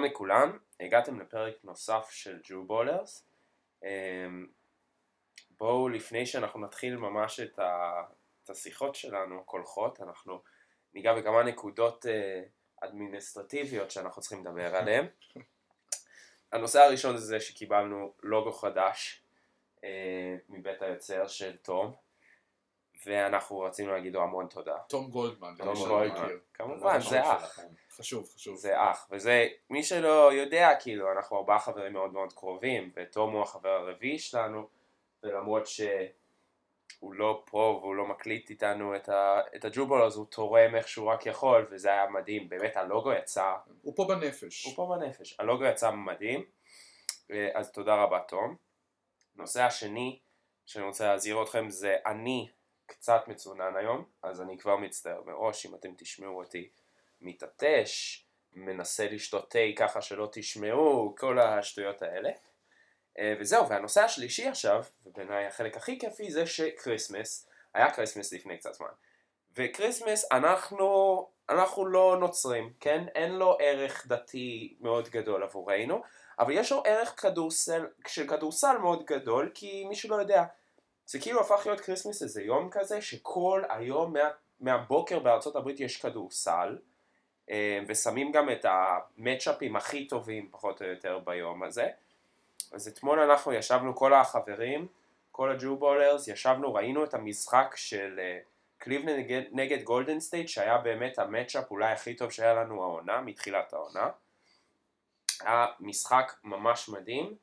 שלום לכולם, הגעתם לפרק נוסף של ג'ו בולרס. בואו לפני שאנחנו נתחיל ממש את, ה, את השיחות שלנו, הקולחות, אנחנו ניגע בכמה נקודות אה, אדמיניסטרטיביות שאנחנו צריכים לדבר עליהן. הנושא הראשון זה זה שקיבלנו לוגו חדש אה, מבית היוצר של תום, ואנחנו רצינו להגיד לו המון תודה. תום גולדמן. תום גולדמן. כמובן, זה אח. חשוב, חשוב. זה אח, וזה, מי שלא יודע, כאילו, אנחנו ארבעה חברים מאוד מאוד קרובים, ותום הוא החבר הרביעי שלנו, ולמרות שהוא לא פה והוא לא מקליט איתנו את, ה, את הג'ובול, אז הוא תורם איך שהוא רק יכול, וזה היה מדהים, באמת הלוגו יצא, הוא פה בנפש. הוא פה בנפש, הלוגו יצא מדהים, אה, אז תודה רבה תום. הנושא השני שאני רוצה להזהיר אתכם זה אני קצת מצונן היום, אז אני כבר מצטער מראש אם אתם תשמעו אותי מתעטש, מנסה לשתות תה ככה שלא תשמעו, כל השטויות האלה. אה, וזהו, והנושא השלישי עכשיו, ובעיניי החלק הכי כיפי זה שקריסמס, היה קריסמס לפני קצת זמן. וקריסמס אנחנו, אנחנו לא נוצרים, כן? אין לו ערך דתי מאוד גדול עבורנו, אבל יש לו ערך כדורסל, של כדורסל מאוד גדול, כי מי שלא יודע, זה כאילו הפך להיות קריסמס איזה יום כזה, שכל היום מה, מהבוקר בארצות הברית יש כדורסל, אה, ושמים גם את המצ'אפים הכי טובים פחות או יותר ביום הזה. אז אתמול אנחנו ישבנו כל החברים, כל ה Jewballers, ישבנו, ראינו את המשחק של קליבלנד נגד, נגד גולדן סטייט, שהיה באמת ה matchup אולי הכי טוב שהיה לנו העונה, מתחילת העונה. היה משחק ממש מדהים,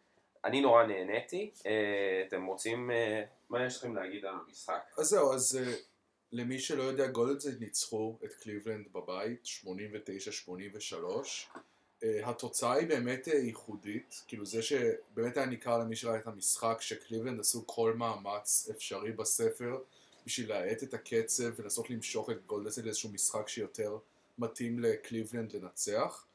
אני נורא נהניתי, אה, אתם רוצים, אה, מה יש לכם להגיד על המשחק? אז זהו, אז אה, למי שלא יודע, גולדן סטייט ניצחו את קליבלנד בבית, 89-83. אה, התוצאה היא באמת אה, ייחודית, כאילו זה שבאמת היה ניכר למי שראה את המשחק, שקליבלנד עשו כל מאמץ אפשרי בספר בשביל להאט את הקצב ולנסות למשוך את גולדן סטייט לאיזשהו משחק שיותר מתאים לקליבלנד לנצח.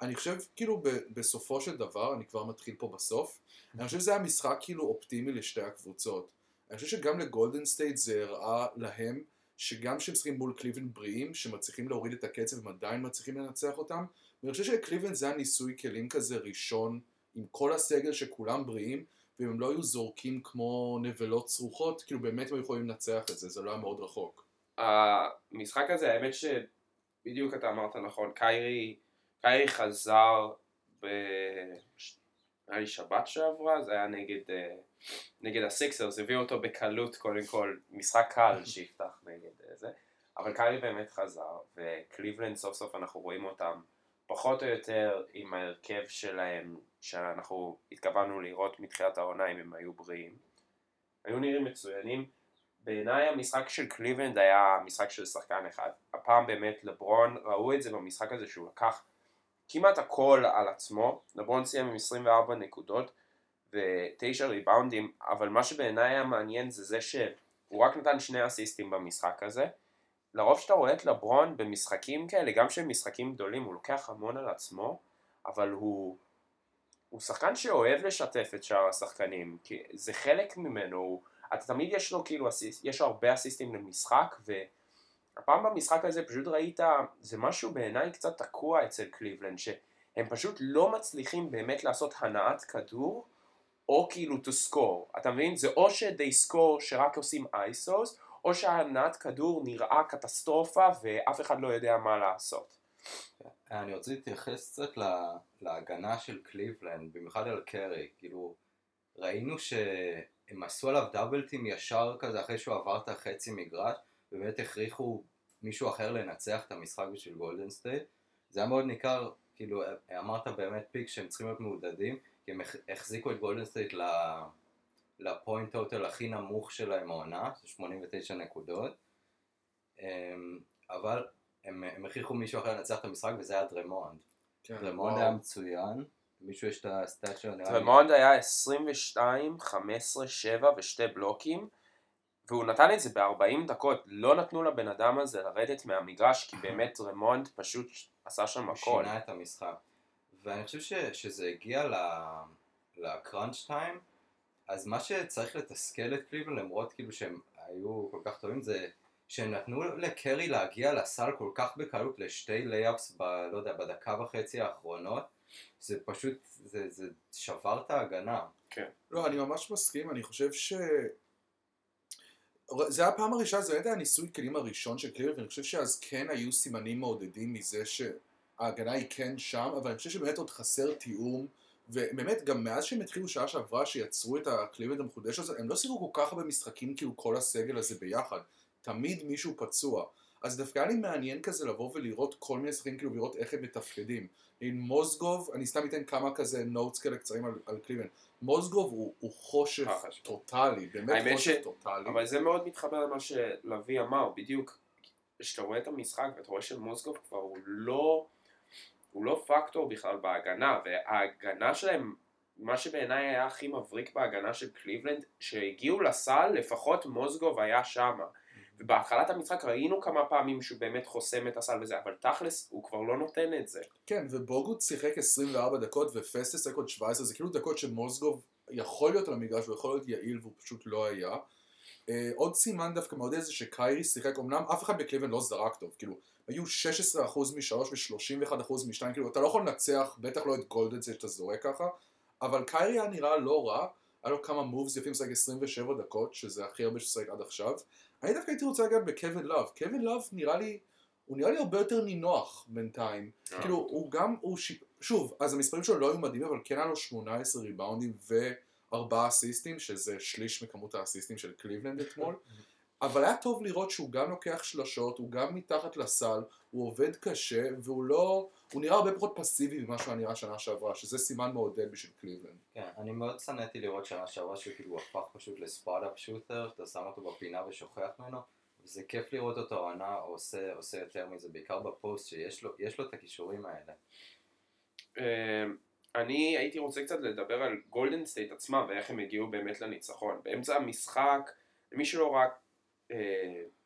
אני חושב כאילו בסופו של דבר, אני כבר מתחיל פה בסוף, אני חושב שזה היה משחק כאילו אופטימי לשתי הקבוצות. אני חושב שגם לגולדן סטייט זה הראה להם שגם כשהם משחקים מול קליבלנד בריאים, שמצליחים להוריד את הקצב, הם עדיין מצליחים לנצח אותם. ואני חושב שקליבלנד זה היה ניסוי כלים כזה ראשון, עם כל הסגל שכולם בריאים, ואם הם לא היו זורקים כמו נבלות סרוחות, כאילו באמת הם יכולים לנצח את זה, זה לא היה מאוד רחוק. המשחק הזה, האמת שבדיוק אתה אמרת נכון, קיירי, קיירי חזר ב... נראה לי שבת שעברה, זה היה נגד, אה, נגד הסיקסרס, הביאו אותו בקלות קודם כל, משחק קל שיפתח נגד אה, זה, אבל קיירי באמת חזר, וקליבלנד סוף סוף אנחנו רואים אותם פחות או יותר עם ההרכב שלהם שאנחנו התכוונו לראות מתחילת העונה אם הם היו בריאים. היו נראים מצוינים. בעיניי המשחק של קליבלנד היה משחק של שחקן אחד. הפעם באמת לברון, ראו את זה במשחק הזה שהוא לקח כמעט הכל על עצמו. לברון סיים עם 24 נקודות ו-9 ריבאונדים, אבל מה שבעיניי היה מעניין זה זה שהוא רק נתן שני אסיסטים במשחק הזה. לרוב שאתה רואה את לברון במשחקים כאלה, גם שהם משחקים גדולים, הוא לוקח המון על עצמו, אבל הוא, הוא שחקן שאוהב לשתף את שאר השחקנים, כי זה חלק ממנו, הוא, אתה תמיד יש לו כאילו אסיסט, יש הרבה אסיסטים למשחק, והפעם במשחק הזה פשוט ראית, זה משהו בעיניי קצת תקוע אצל קליבלנד, שהם פשוט לא מצליחים באמת לעשות הנעת כדור, או כאילו to score, אתה מבין? זה או ש-they score שרק עושים אייסוס, או שהנעת כדור נראה קטסטרופה ואף אחד לא יודע מה לעשות. אני רוצה להתייחס קצת לה- להגנה של קליבלנד, במיוחד על קרי, כאילו ראינו שהם עשו עליו דאבלטים ישר כזה אחרי שהוא עבר את החצי מגרש, ובאמת הכריחו מישהו אחר לנצח את המשחק בשביל גולדן סטייט. זה היה מאוד ניכר, כאילו אמרת באמת פיק שהם צריכים להיות מעודדים, כי הם הח- החזיקו את גולדן סטייט ל point total הכי נמוך שלהם העונה, זה 89 נקודות. אמ, אבל הם, הם הכריחו מישהו אחר לנצח את המשחק וזה היה דרמונד. כן, דרמונד. היה מצוין, מישהו יש את ה stat שלו נראה לי. דרמונד היה 22, 15, 7 ושתי בלוקים והוא נתן את זה ב-40 דקות, לא נתנו לבן אדם הזה לרדת מהמגרש כי באמת דרמונד פשוט עשה שם הוא הכל. שינה את המשחק. ואני חושב ש, שזה הגיע ל- ל crunch time, אז מה שצריך לתסכל את קליבלנד, למרות כאילו שהם היו כל כך טובים, זה שהם נתנו לקיירי להגיע לסל כל כך בקלות לשתי layups, ב, לא יודע, בדקה וחצי האחרונות, זה פשוט, זה, זה שבר את ההגנה. לא, אני ממש מסכים, אני חושב ש... זה היה הפעם הראשונה, זה היה ניסוי כלים הראשון של קליבר, ואני חושב שאז כן היו סימנים מעודדים מזה שההגנה היא כן שם, אבל אני חושב שבאמת עוד חסר תיאום, ובאמת גם מאז שהם התחילו שעה שעברה שיצרו את הקליבלנד המחודש הזה, הם לא שיחקו כל כך הרבה משחקים כאילו כל הסגל הזה ביחד, תמיד מישהו פצוע. אז דווקא היה לי מעניין כזה לבוא ולראות כל מיני שחקים, כאילו לראות איך הם מתפקדים. עם מוזגוב, אני סתם אתן כמה כזה notes כאלה קצרים על, על קליבלנד. מוזגוב הוא, הוא חושך אה. טוטאלי, באמת חושך ש- טוטאלי. אבל זה מאוד מתחבר למה שלוי אמר, בדיוק, כשאתה רואה את המשחק ואתה רואה שמוזגוב כבר הוא לא, הוא לא פקטור בכלל בהגנה, וההגנה שלהם, מה שבעיניי היה הכי מבריק בהגנה של קליבלנד, שהגיעו לסל, לפחות מוזגוב היה שמה. ובהתחלת המשחק ראינו כמה פעמים שהוא באמת חוסם את הסל וזה, אבל תכלס הוא כבר לא נותן את זה. כן, ובוגוט שיחק 24 דקות ופסטס שיחק עוד 17, זה כאילו דקות שמוזגוב יכול להיות על המגרש ויכול להיות יעיל והוא פשוט לא היה. אה, עוד סימן דווקא מאוד זה שקיירי שיחק, אמנם אף אחד בקליבן לא זרק טוב, כאילו, היו 16% מ-3 ו-31% מ-2, כאילו, אתה לא יכול לנצח, בטח לא את גולדן שאתה זורק ככה, אבל קיירי היה נראה לא רע, היה לו כמה מובס יפים, שחק 27 דקות, שזה הכי הרבה ששחק עד עכשיו. אני דווקא הייתי רוצה לגעת בקווין לאב, קווין לאב נראה לי, הוא נראה לי הרבה יותר נינוח בינתיים. אה. כאילו, הוא גם, הוא ש... שוב, אז המספרים שלו לא היו מדהימים, אבל כן היה לו 18 ריבאונדים וארבעה אסיסטים, שזה שליש מכמות האסיסטים של קליבלנד אתמול. אבל היה טוב לראות שהוא גם לוקח שלשות, הוא גם מתחת לסל, הוא עובד קשה, והוא לא... הוא נראה הרבה פחות פסיבי ממה שהוא נראה שנה שעברה, שזה סימן מעודד בשביל קליבלנד. כן, אני מאוד שנאתי לראות שנה שעברה שהוא כאילו הפך פשוט ל spot-up shooter, אתה שם אותו בפינה ושוכח ממנו, וזה כיף לראות אותו העונה עושה, עושה יותר מזה, בעיקר בפוסט שיש לו, יש לו את הכישורים האלה. אה, אני הייתי רוצה קצת לדבר על גולדן סטייט עצמה ואיך הם הגיעו באמת לניצחון. באמצע המשחק, למי שלא רק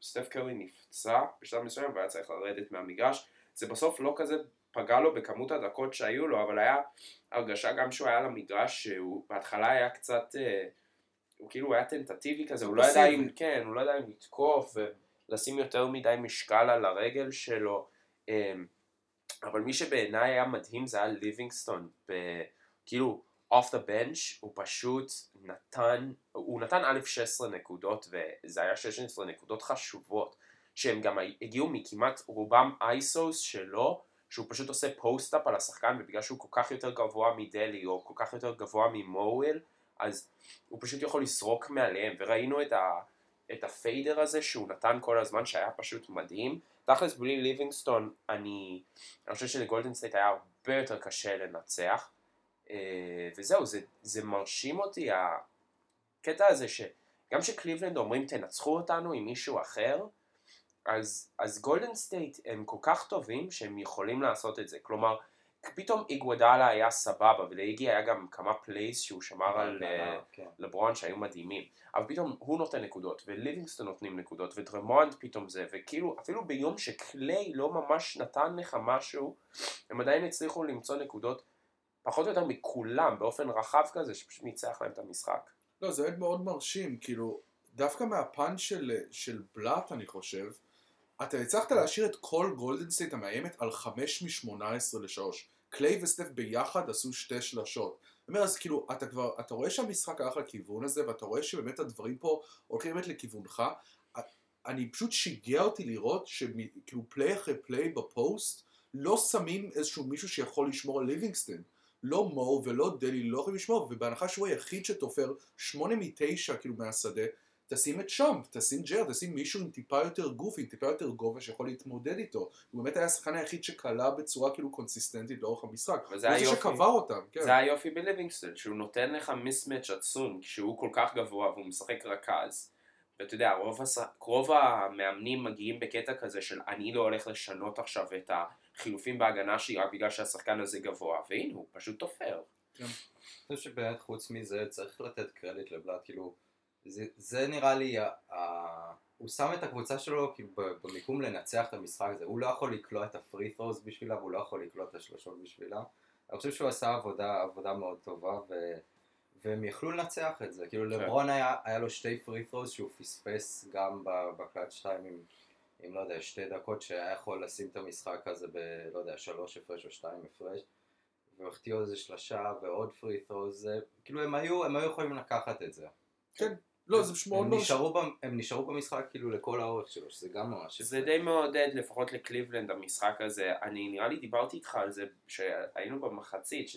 סטף קרי נפצע בשלב מסוים והיה צריך לרדת מהמגרש, זה בסוף לא כזה פגע לו בכמות הדקות שהיו לו, אבל היה הרגשה גם שהוא היה למגרש שהוא בהתחלה היה קצת, אה, הוא כאילו היה טנטטיבי כזה, הוא לא ידע אם, כן, הוא לא ידע אם לתקוף ולשים יותר מדי משקל על הרגל שלו. אה, אבל מי שבעיניי היה מדהים זה היה ליבינגסטון, כאילו off the bench הוא פשוט נתן, הוא נתן א' 16 נקודות וזה היה 16 נקודות חשובות שהם גם הגיעו מכמעט רובם אייסוס שלו שהוא פשוט עושה post-up על השחקן ובגלל שהוא כל כך יותר גבוה מדלי או כל כך יותר גבוה ממואל אז הוא פשוט יכול לזרוק מעליהם. וראינו את, ה, את ה fader הזה שהוא נתן כל הזמן שהיה פשוט מדהים. תכלס בלי ליבינגסטון אני, אני חושב שלגולדן סטייט היה הרבה יותר קשה לנצח וזהו זה, זה מרשים אותי הקטע הזה שגם שקליבלנד אומרים תנצחו אותנו עם מישהו אחר אז, אז גולדן סטייט הם כל כך טובים שהם יכולים לעשות את זה. כלומר פתאום איגוודאלה היה סבבה ולאיגי היה גם כמה plays שהוא שמר על אה, כן. לברון שהיו מדהימים, אבל פתאום הוא נותן נקודות, וליבינגסטון נותנים נקודות, ודרמונד פתאום זה, וכאילו אפילו ביום שקליי לא ממש נתן לך משהו, הם עדיין הצליחו למצוא נקודות פחות או יותר מכולם, באופן רחב כזה, שפשוט ניצח להם את המשחק. לא, זה באמת מאוד מרשים, כאילו, דווקא מהפן של, של בלאט, אני חושב, אתה הצלחת להשאיר את כל גולדן סטייט המאיימת על 5 מ-18 ל-3. קליי וסטף ביחד עשו שתי שלשות. אני אומר, אז כאילו, אתה כבר, אתה רואה שהמשחק הלך לכיוון הזה, ואתה רואה שבאמת הדברים פה הולכים באמת לכיוונך. אני פשוט שיגע אותי לראות שכאילו play אחרי play ב post, לא שמים איזשהו מישהו שיכול לשמור על ליבינגסטון. לא מו ולא דלי לא יכולים לשמור, ובהנחה שהוא היחיד שתופר 8 מ-9 כאילו מהשדה, תשים את שמפ, תשים ג'ר, תשים מישהו עם טיפה יותר גוף, עם טיפה יותר גובה שיכול להתמודד איתו. הוא באמת היה השחקן היחיד שקלע בצורה כאילו קונסיסטנטית לאורך המשחק. וזה הוא זה היופי. שקבר אותם, כן. זה היופי בליבינגסטון, שהוא נותן לך מיסמץ' עצום, כשהוא כל כך גבוה והוא משחק רכז. ואתה יודע, רוב, הש... רוב המאמנים מגיעים בקטע כזה של אני לא הולך לשנות עכשיו את החילופים בהגנה שלי רק בגלל שהשחקן הזה גבוה, והנה הוא פשוט תופר. אני חושב שבאמת חוץ מזה צריך לתת קרדיט לבלאט, כאילו, זה, זה נראה לי, ה, ה, הוא שם את הקבוצה שלו כאילו במיקום לנצח את המשחק הזה, הוא לא יכול לקלוע את הפרי ת'רוז בשבילה והוא לא יכול לקלוע את השלושות בשבילה. אני חושב שהוא עשה עבודה, עבודה מאוד טובה ו, והם יכלו לנצח את זה, כאילו כן. לברון היה, היה לו שתי פרי ת'רוז שהוא פספס גם ב- בקלאץ' 2 עם, עם לא יודע, שתי דקות שהיה יכול לשים את המשחק הזה ב, לא יודע, שלוש הפרש או שתיים הפרש. והחטיאו איזה שלושה ועוד free throws, זה, כאילו הם היו, הם היו יכולים לקחת את זה. לא, זה פשוט מאוד הם מאוד... נשארו, הם נשארו במשחק כאילו לכל האורך שלו, שזה גם ממש זה יפה. די מעודד לפחות לקליבלנד המשחק הזה. אני נראה לי דיברתי איתך על זה שהיינו במחצית,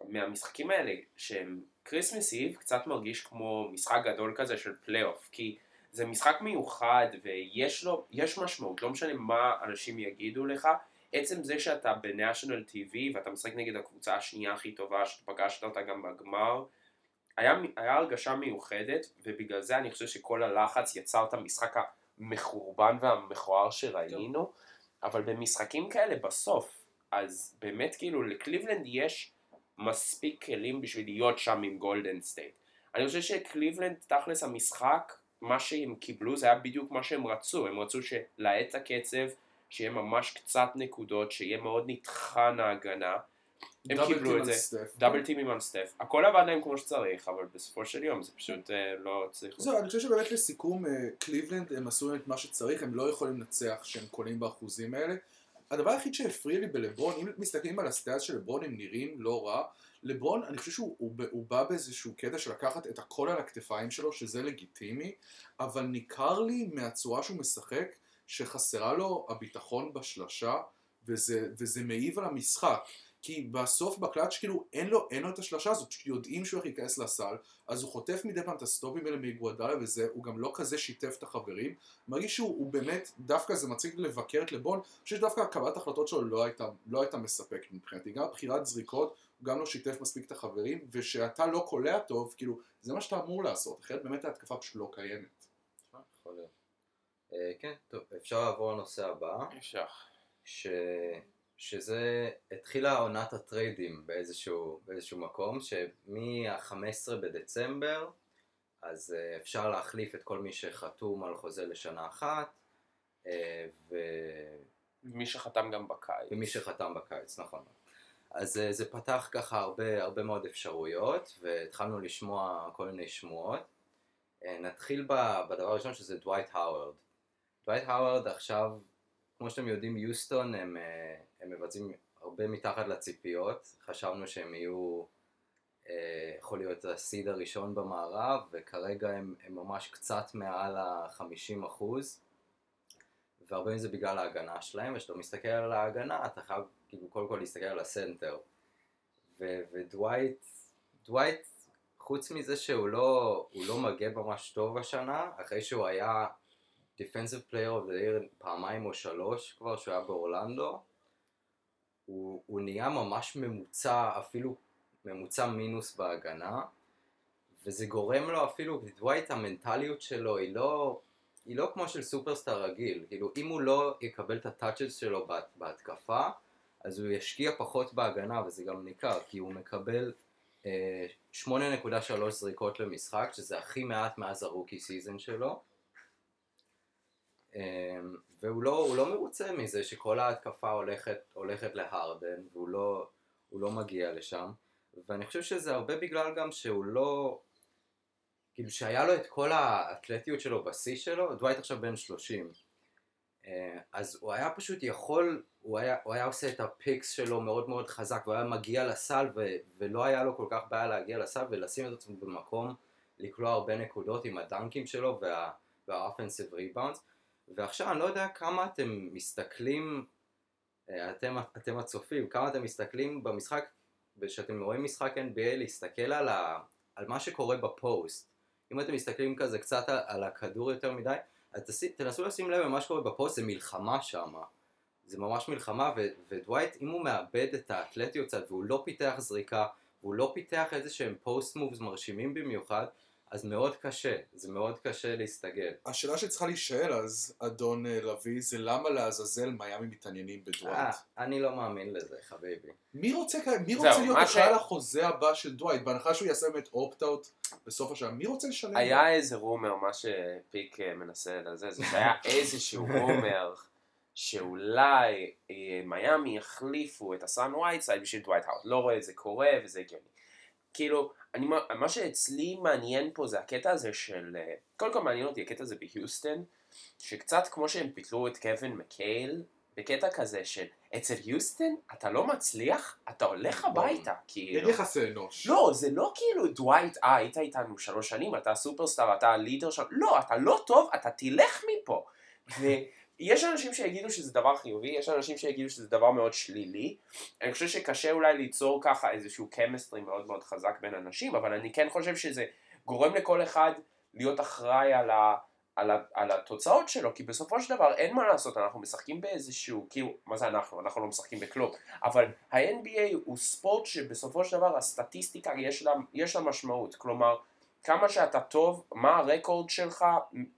שמהמשחקים האלה, שהם Christmas Eve קצת מרגיש כמו משחק גדול כזה של פלייאוף, כי זה משחק מיוחד ויש לו, יש משמעות, לא משנה מה אנשים יגידו לך, עצם זה שאתה ב national TV ואתה משחק נגד הקבוצה השנייה הכי טובה שפגשת אותה גם בגמר, היה, היה הרגשה מיוחדת ובגלל זה אני חושב שכל הלחץ יצר את המשחק המחורבן והמכוער שראינו, אבל במשחקים כאלה בסוף, אז באמת כאילו לקליבלנד יש מספיק כלים בשביל להיות שם עם גולדן סטייט. אני חושב שקליבלנד תכלס המשחק, מה שהם קיבלו זה היה בדיוק מה שהם רצו, הם רצו להאט את הקצב, שיהיה ממש קצת נקודות, שיהיה מאוד נטחן ההגנה, הם קיבלו את זה. דאבל טימים על סטף, הכל עבד להם כמו שצריך, אבל בסופו של יום זה פשוט אה, לא הצליחו. זהו, אני חושב שבאמת לסיכום, אה, קליבלנד הם עשו את מה שצריך, הם לא יכולים לנצח שהם קולים באחוזים האלה. הדבר היחיד שהפריע לי בלברון, אם מסתכלים על הסטאז' של לברון, הם נראים לא רע. לברון, אני חושב שהוא הוא, הוא בא באיזשהו קטע של לקחת את הכל על הכתפיים שלו, שזה לגיטימי, אבל ניכר לי מהצורה שהוא משחק, שחסרה לו הביטחון בשלשה, וזה, וזה מעיב על המשחק. כי בסוף בקלאץ' כאילו אין לו, אין לו את השלשה הזאת, פשוט יודעים שהוא הולך להיכנס לסל, אז הוא חוטף מדי פעם את הסטופים האלה מגואדלה וזה, הוא גם לא כזה שיתף את החברים, מרגיש שהוא הוא באמת, דווקא זה מציג לבקר את לבון, אני חושב שדווקא קבלת ההחלטות שלו לא הייתה, לא הייתה מספקת מבחינתי, גם בחירת זריקות, גם לא שיתף מספיק את החברים, ושאתה לא קולע טוב, כאילו, זה מה שאתה אמור לעשות, אחרת באמת ההתקפה פשוט לא קיימת. יכול להיות. אה, כן, טוב, אפשר לעבור לנושא הבא. אפשר. ש... שזה התחילה עונת הטריידים באיזשהו, באיזשהו מקום, שמה-15 בדצמבר אז אה, אפשר להחליף את כל מי שחתום על חוזה לשנה אחת אה, ו... מי שחתם גם בקיץ. ומי שחתם בקיץ, נכון. אז אה, זה פתח ככה הרבה, הרבה מאוד אפשרויות והתחלנו לשמוע כל מיני שמועות. אה, נתחיל בדבר הראשון שזה דווייט האוורד. דווייט האוורד עכשיו כמו שאתם יודעים, יוסטון הם, אה, הם מבצעים הרבה מתחת לציפיות. חשבנו שהם יהיו, יכול להיות ה seed הראשון במערב, וכרגע הם, הם ממש קצת מעל ה-50 אחוז. והרבה מזה בגלל ההגנה שלהם, וכשאתה מסתכל על ההגנה, אתה חייב כאילו קודם כל להסתכל על הסנטר. ו- ודווייט, דווייט, חוץ מזה שהוא לא, הוא לא מגן ממש טוב השנה, אחרי שהוא היה Defensive Player of the Year פעמיים או שלוש כבר שהוא היה באורלנדו, הוא, הוא נהיה ממש ממוצע, אפילו ממוצע מינוס בהגנה, וזה גורם לו אפילו, דווייט המנטליות שלו היא לא, היא לא כמו של סופרסטאר רגיל, כאילו אם הוא לא יקבל את ה touches שלו בה, בהתקפה, אז הוא ישקיע פחות בהגנה, וזה גם ניכר, כי הוא מקבל אה, 8.3 זריקות למשחק, שזה הכי מעט מאז ה rookie season שלו. אמ, והוא לא, לא מרוצה מזה שכל ההתקפה הולכת, הולכת להרדן והוא לא, לא מגיע לשם ואני חושב שזה הרבה בגלל גם שהוא לא כאילו שהיה לו את כל האתלטיות שלו בשיא שלו, דווייט עכשיו בן 30 אה, אז הוא היה פשוט יכול, הוא היה, הוא היה עושה את ה picks שלו מאוד מאוד חזק והוא היה מגיע לסל ו, ולא היה לו כל כך בעיה להגיע לסל ולשים את עצמו במקום לקלוע הרבה נקודות עם הדנקים שלו וה, והאופנסיב ריבאונדס ועכשיו אני לא יודע כמה אתם מסתכלים, אה, אתם, אתם הצופים, כמה אתם מסתכלים במשחק, כשאתם רואים משחק NBA, להסתכל על, ה, על מה שקורה בפוסט. אם אתם מסתכלים כזה קצת על, על הכדור יותר מדי, תנסו לשים לב למה שקורה בפוסט, זה מלחמה שם. זה ממש מלחמה, ו, ודווייט, אם הוא מאבד את האתלטיות קצת, והוא לא פיתח זריקה, והוא לא פיתח איזה שהם post moves מרשימים במיוחד, אז מאוד קשה, זה מאוד קשה להסתגל. השאלה שצריכה להישאל אז, אדון אה, לביא, זה למה לעזאזל מיאמי מתעניינים אה, בדווייט? אני לא מאמין לזה, חביבי. מי רוצה, מי זהו, רוצה להיות מה אחראי ש- החוזה הבא של דווייט? בהנחה שהוא יעשה באמת opt-out בסוף השנה, מי רוצה לשלם? לו? היה איזה rumor, מה שפיק אה, מנסה לזה, זה שהיה איזשהו rumor שאולי אה, מיאמי יחליפו את חסאן וייטסייד בשביל דווייט האוורד. לא רואה את זה קורה וזה הגיוני. כאילו, אני, מה שאצלי מעניין פה זה הקטע הזה של, אה, קודם כל מעניין אותי הקטע הזה ביוסטון, שקצת כמו שהם פיטרו את קווין מקייל בקטע כזה של אצל יוסטון אתה לא מצליח, אתה הולך הביתה, כאילו. אין יחסי אנוש. לא, זה לא כאילו דווייט, אה, היית איתנו שלוש שנים, אתה סופרסטאר, אתה ה leader שם, לא, אתה לא טוב, אתה תלך מפה. ויש אנשים שיגידו שזה דבר חיובי, יש אנשים שיגידו שזה דבר מאוד שלילי. אני חושב שקשה אולי ליצור ככה איזשהו chemistry מאוד מאוד חזק בין אנשים, אבל אני כן חושב שזה גורם לכל אחד להיות אחראי על ה... על, ה, על התוצאות שלו, כי בסופו של דבר אין מה לעשות, אנחנו משחקים באיזשהו, כאילו, מה זה אנחנו? אנחנו לא משחקים בכלום, אבל ה-NBA הוא ספורט שבסופו של דבר הסטטיסטיקה יש לה, יש לה משמעות, כלומר, כמה שאתה טוב, מה הרקורד שלך,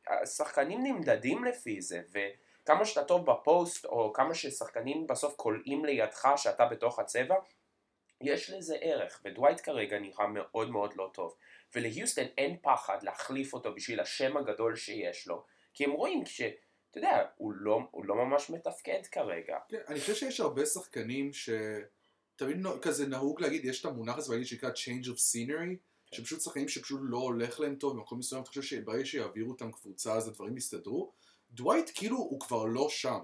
השחקנים נמדדים לפי זה, וכמה שאתה טוב בפוסט, או כמה ששחקנים בסוף כולאים לידך שאתה בתוך הצבע, יש לזה ערך, ודווייט כרגע נראה מאוד מאוד לא טוב. וליוסטון אין פחד להחליף אותו בשביל השם הגדול שיש לו, כי הם רואים ש... אתה יודע, הוא לא, הוא לא ממש מתפקד כרגע. כן, אני חושב שיש הרבה שחקנים ש... תמיד כזה נהוג להגיד, יש את המונח הזה באנגלית שנקרא change of scenery, כן. שפשוט שחקנים שפשוט לא הולך להם טוב במקום מסוים, אתה חושב שברגע שיעבירו אותם קבוצה אז הדברים יסתדרו? דווייט כאילו הוא כבר לא שם.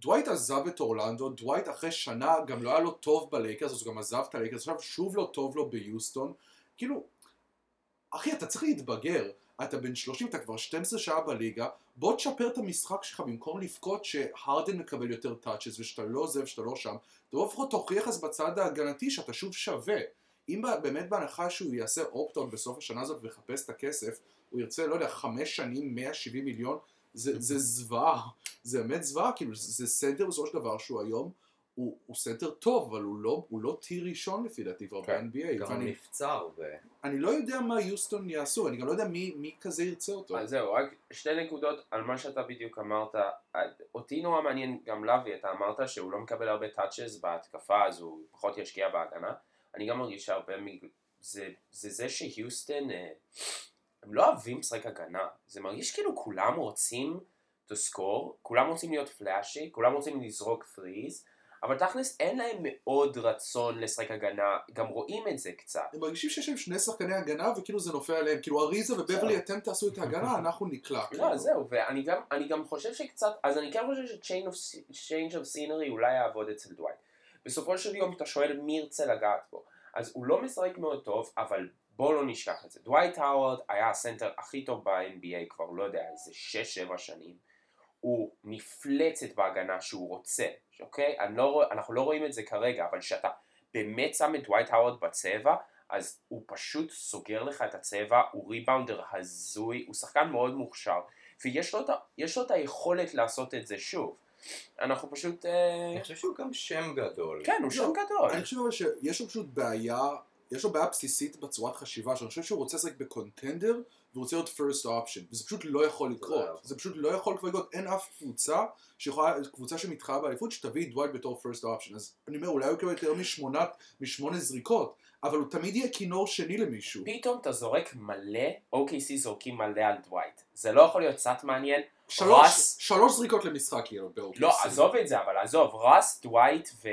דווייט עזב את אורלנדו, דווייט אחרי שנה גם לא היה לו טוב בלייקרס, אז הוא גם עזב את הלייקרס, עכשיו שוב לא טוב לו ביוסטון. כאילו, אחי, אתה צריך להתבגר. אתה בן 30, אתה כבר 12 שנה בליגה, בוא תשפר את המשחק שלך במקום לבכות שהרדן מקבל יותר touches ושאתה לא עוזב, שאתה לא שם. אתה לפחות תוכיח אז בצד ההגנתי שאתה שוב שווה. אם באמת בהנחה שהוא יעשה opt-out בסוף השנה הזאת ויחפש את הכסף, הוא ירצה, לא יודע, חמש שנים, 170 מיליון, זה, זה זוועה. זה באמת זוועה, כאילו, זה סנטר בסופו של דבר שהוא היום הוא, הוא סנטר טוב, אבל הוא לא, הוא לא tier ראשון לפי דעתי כבר כן. ב-NBA. גם הוא נפצע הרבה. אני לא יודע מה יוסטון יעשו, אני גם לא יודע מי, מי כזה ירצה אותו. אז זהו, רק שתי נקודות על מה שאתה בדיוק אמרת. אותי נורא מעניין גם לביא, אתה אמרת שהוא לא מקבל הרבה touches בהתקפה, אז הוא פחות ישקיע בהגנה. אני גם מרגיש שהרבה מ... זה, זה זה שהיוסטון, אה, הם לא אוהבים לשחק הגנה. זה מרגיש כאילו כולם רוצים to score, כולם רוצים להיות פלאשי, כולם רוצים לזרוק פריז. אבל תכלס אין להם מאוד רצון לשחק הגנה, גם רואים את זה קצת. הם מרגישים שיש להם שני שחקני הגנה וכאילו זה נופל עליהם, כאילו אריזה ובברלי אתם תעשו את ההגנה, אנחנו נקלע. לא, כאילו. זהו, ואני גם, גם חושב שקצת, אז אני כן חושב ש-change of scenery אולי יעבוד אצל דווייט. בסופו של יום אתה שואל מי ירצה לגעת בו. אז הוא לא משחק מאוד טוב, אבל בואו לא נשכח את זה. דווייט האוורד היה הסנטר הכי טוב ב-NBA כבר, לא יודע, איזה 6-7 שנים. הוא מפלצת בהגנה שהוא רוצה, אוקיי? לא, אנחנו לא רואים את זה כרגע, אבל כשאתה באמת שם את דווייט האוורד בצבע, אז הוא פשוט סוגר לך את הצבע, הוא rebounder הזוי, הוא שחקן מאוד מוכשר, ויש לו, לו את היכולת לעשות את זה שוב. אנחנו פשוט... אה, אני חושב שהוא גם שם גדול. כן, הוא לא, שם גדול. אני חושב שיש לו פשוט בעיה, יש לו בעיה בסיסית בצורת חשיבה, שאני חושב שהוא רוצה לשחק בקונטנדר, והוא רוצה להיות first option, וזה פשוט לא יכול לקרות, זה פשוט לא יכול לקרות, אין אף קבוצה שיכולה, קבוצה שמתחרה באליפות שתביא את דווייט בתור first option, אז אני אומר אולי הוא יקבל יותר משמונה, משמונה זריקות, אבל הוא תמיד יהיה כינור שני למישהו. פתאום אתה זורק מלא, OKC זורקים מלא על דווייט, זה לא יכול להיות קצת מעניין, שלוש, ראס... שלוש זריקות למשחק יהיה לו ב-OKC. לא, עזוב את זה, אבל עזוב, ראס, דווייט ו...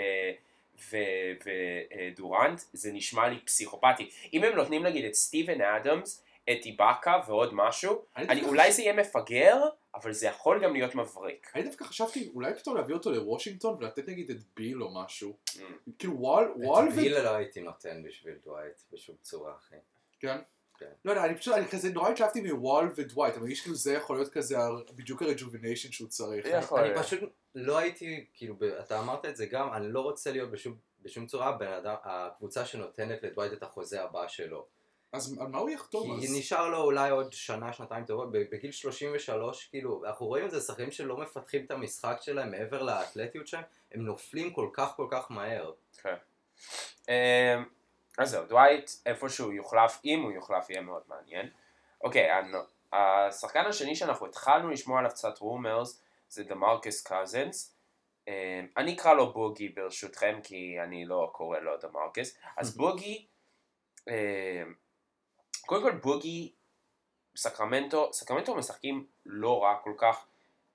ודורנט זה נשמע לי פסיכופתי. אם הם נותנים נגיד את סטיבן אדמס את איבאקה ועוד משהו, אני, אני אולי זה יהיה מפגר, אבל זה יכול גם להיות מבריק. אני דווקא חשבתי, אולי פתאום להביא אותו לוושינגטון ולתת נגיד את ביל או משהו. Mm. כאילו וואל, וואל את ביל לא הייתי נותן בשביל דווייט בשום צורה, אחי. כן? כן. לא יודע, אני פשוט, אני כזה נורא התשאפתי מוואל ודווייט, אבל יש כאילו זה יכול להיות כזה בדיוק הרג'וביניישן שהוא צריך. אני פשוט לא הייתי, כאילו, אתה אמרת את זה גם, אני לא רוצה להיות בשום צורה הקבוצה שנותנת לדווייט את החוזה הבא שלו. אז על מה הוא יחתום אז? כי נשאר לו אולי עוד שנה, שנתיים טובות, בגיל 33, כאילו, אנחנו רואים את זה, שחקנים שלא מפתחים את המשחק שלהם מעבר לאתלטיות שלהם, הם נופלים כל כך כל כך מהר. כן. אמ, אז זהו, דווייט, איפה שהוא יוחלף, אם הוא יוחלף, יהיה מאוד מעניין. אוקיי, השחקן השני שאנחנו התחלנו לשמוע עליו קצת rumors, זה דה מרקוס קאזנס. אני אקרא לו בוגי ברשותכם, כי אני לא קורא לו דה מרקוס. אז בוגי, אמ, קודם כל בוגי, סקרמנטו, סקרמנטו משחקים לא רע כל כך,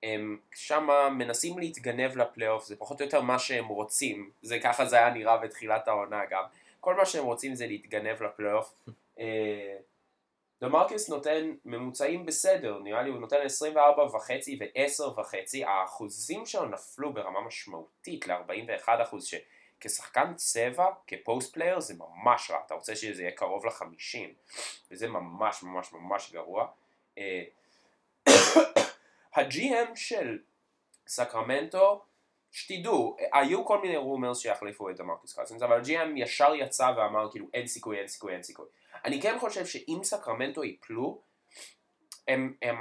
הם שמה מנסים להתגנב לפלייאוף, זה פחות או יותר מה שהם רוצים, זה ככה זה היה נראה בתחילת העונה גם, כל מה שהם רוצים זה להתגנב לפלייאוף, אה, דמרקוס נותן ממוצעים בסדר, נראה לי הוא נותן 24 וחצי ו-10 וחצי, האחוזים שלו נפלו ברמה משמעותית ל-41 אחוז, שכשחקן צבע, כ-post player זה ממש רע, אתה רוצה שזה יהיה קרוב ל-50, וזה ממש ממש ממש גרוע. אה, ה-GM של סקרמנטו, שתדעו, היו כל מיני rumors שיחליפו את דמרקוס קאזינס, אבל ה-GM ישר יצא ואמר כאילו אין סיכוי, אין סיכוי, אין סיכוי. אני כן חושב שאם סקרמנטו ייפלו, הם, הם,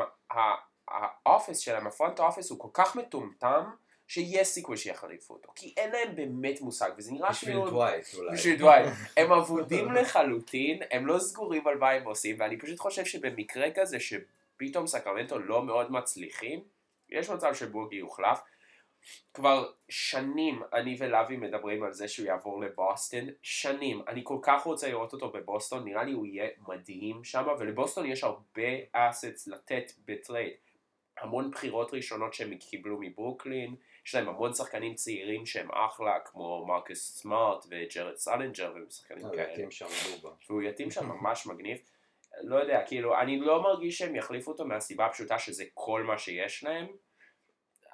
ה-office שלהם, ה-front office הוא כל כך מטומטם, שיש סיכוי שיחליפו אותו, כי אין להם באמת מושג, וזה נראה בשביל כאילו... דווייט אולי. בשביל דווייט. הם אבודים לחלוטין, הם לא סגורים על מה הם עושים, ואני פשוט חושב שבמקרה כזה שפתאום סקרמנטו לא מאוד מצליחים, יש מצב שבוגי יוחלף. כבר שנים אני ולוי מדברים על זה שהוא יעבור לבוסטון, שנים. אני כל כך רוצה לראות אותו בבוסטון, נראה לי הוא יהיה מדהים שם, ולבוסטון יש הרבה assets לתת ב-trade. המון בחירות ראשונות שהם קיבלו מברוקלין, יש להם המון שחקנים צעירים שהם אחלה, כמו מרקוס סמארט וג'רד סאלינג'ר ושחקנים כאלה. והוא יתאים שם ממש מגניב. לא יודע, כאילו, אני לא מרגיש שהם יחליפו אותו מהסיבה הפשוטה שזה כל מה שיש להם,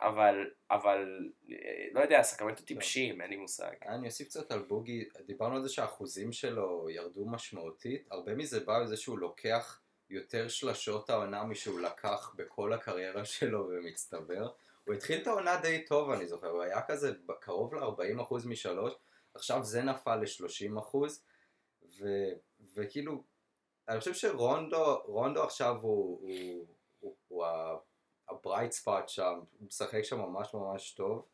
אבל, אבל, אה, לא יודע, סקרמנטו טיפשים, אין לי מושג. אני אוסיף קצת על בוגי, דיברנו על זה שהאחוזים שלו ירדו משמעותית, הרבה מזה בא מזה שהוא לוקח יותר שלשות העונה משהוא לקח בכל הקריירה שלו ומצטבר. הוא התחיל את העונה די טוב אני זוכר, הוא היה כזה קרוב ל-40% משלוש, עכשיו זה נפל ל-30% ו, וכאילו, אני חושב שרונדו רונדו עכשיו הוא, הוא, הוא, הוא הברייט ספאט שם, הוא משחק שם ממש ממש טוב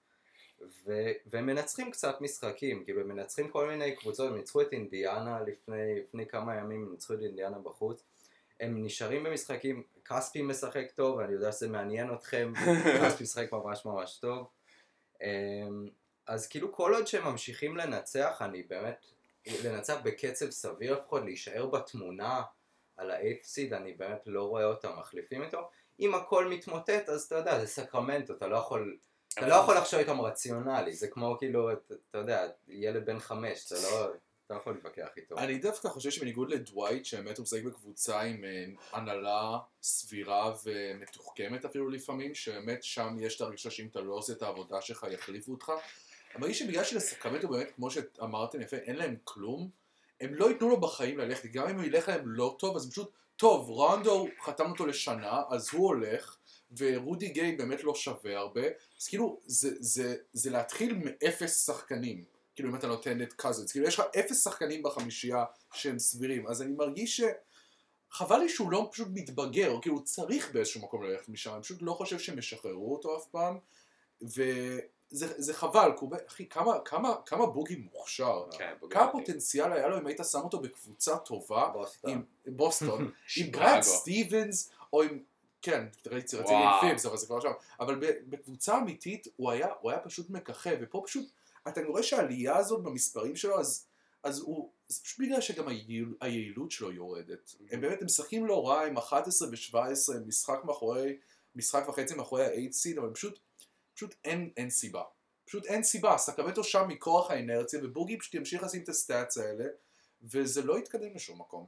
ו, והם מנצחים קצת משחקים, כאילו הם מנצחים כל מיני קבוצות, הם ניצחו את אינדיאנה לפני, לפני כמה ימים, הם ניצחו את אינדיאנה בחוץ הם נשארים במשחקים, כספי משחק טוב, אני יודע שזה מעניין אתכם, כספי משחק ממש ממש טוב. אמ, אז כאילו כל עוד שהם ממשיכים לנצח, אני באמת, לנצח בקצב סביר לפחות, להישאר בתמונה על ה-8 אני באמת לא רואה אותם מחליפים איתו. אם הכל מתמוטט, אז אתה יודע, זה סקרמנטו, אתה לא יכול... אתה לא יכול לחשוב איתם רציונלי, זה כמו כאילו, אתה יודע, ילד בן חמש, אתה לא, אתה לא יכול להתווכח איתו. אני דווקא חושב שבניגוד לדווייט, שבאמת הוא משחק בקבוצה עם אה, הנהלה סבירה ומתוחכמת אפילו לפעמים, שבאמת שם יש את הרגשה שאם אתה לא עושה את העבודה שלך יחליפו אותך. אני מרגיש שבגלל שלסקרמנטו באמת, כמו שאמרתם יפה, אין להם כלום, הם לא ייתנו לו בחיים ללכת, גם אם הוא ילך להם לא טוב, אז פשוט, טוב, רונדו חתם אותו לשנה, אז הוא הולך, ורודי גיי באמת לא שווה הרבה, אז כאילו, זה, זה, זה להתחיל מאפס שחקנים. כאילו אם אתה נותן את קזנס, כאילו יש לך אפס שחקנים בחמישייה שהם סבירים, אז אני מרגיש ש... חבל לי שהוא לא פשוט מתבגר, כאילו הוא צריך באיזשהו מקום ללכת משם, אני פשוט לא חושב שהם ישחררו אותו אף פעם, וזה זה חבל, כי הוא, אחי, כמה, כמה, כמה בוגי מוכשר, כן, בוגי כמה מדהים. פוטנציאל היה לו אם היית שם אותו בקבוצה טובה, בוסטון. עם בוסטון, עם. ברד סטיבנס, או עם, כן, ראיתי רציתי עם. פיבס, אבל זה כבר שם, אבל ב- בקבוצה אמיתית הוא היה, הוא היה פשוט מככב, ופה פשוט, אתה רואה שהעלייה הזאת במספרים שלו, אז, אז הוא, זה פשוט בגלל שגם היעיל, היעילות שלו יורדת. הם באמת, הם משחקים לא רע, הם 11 ו-17, משחק מאחורי, משחק וחצי מאחורי ה-8 seed, אבל פשוט, פשוט אין, אין סיבה. פשוט אין סיבה, סקרמנטו שם מכוח האינרציה, ובוגי פשוט ימשיך לשים את ה-stats האלה, וזה לא יתקדם לשום מקום.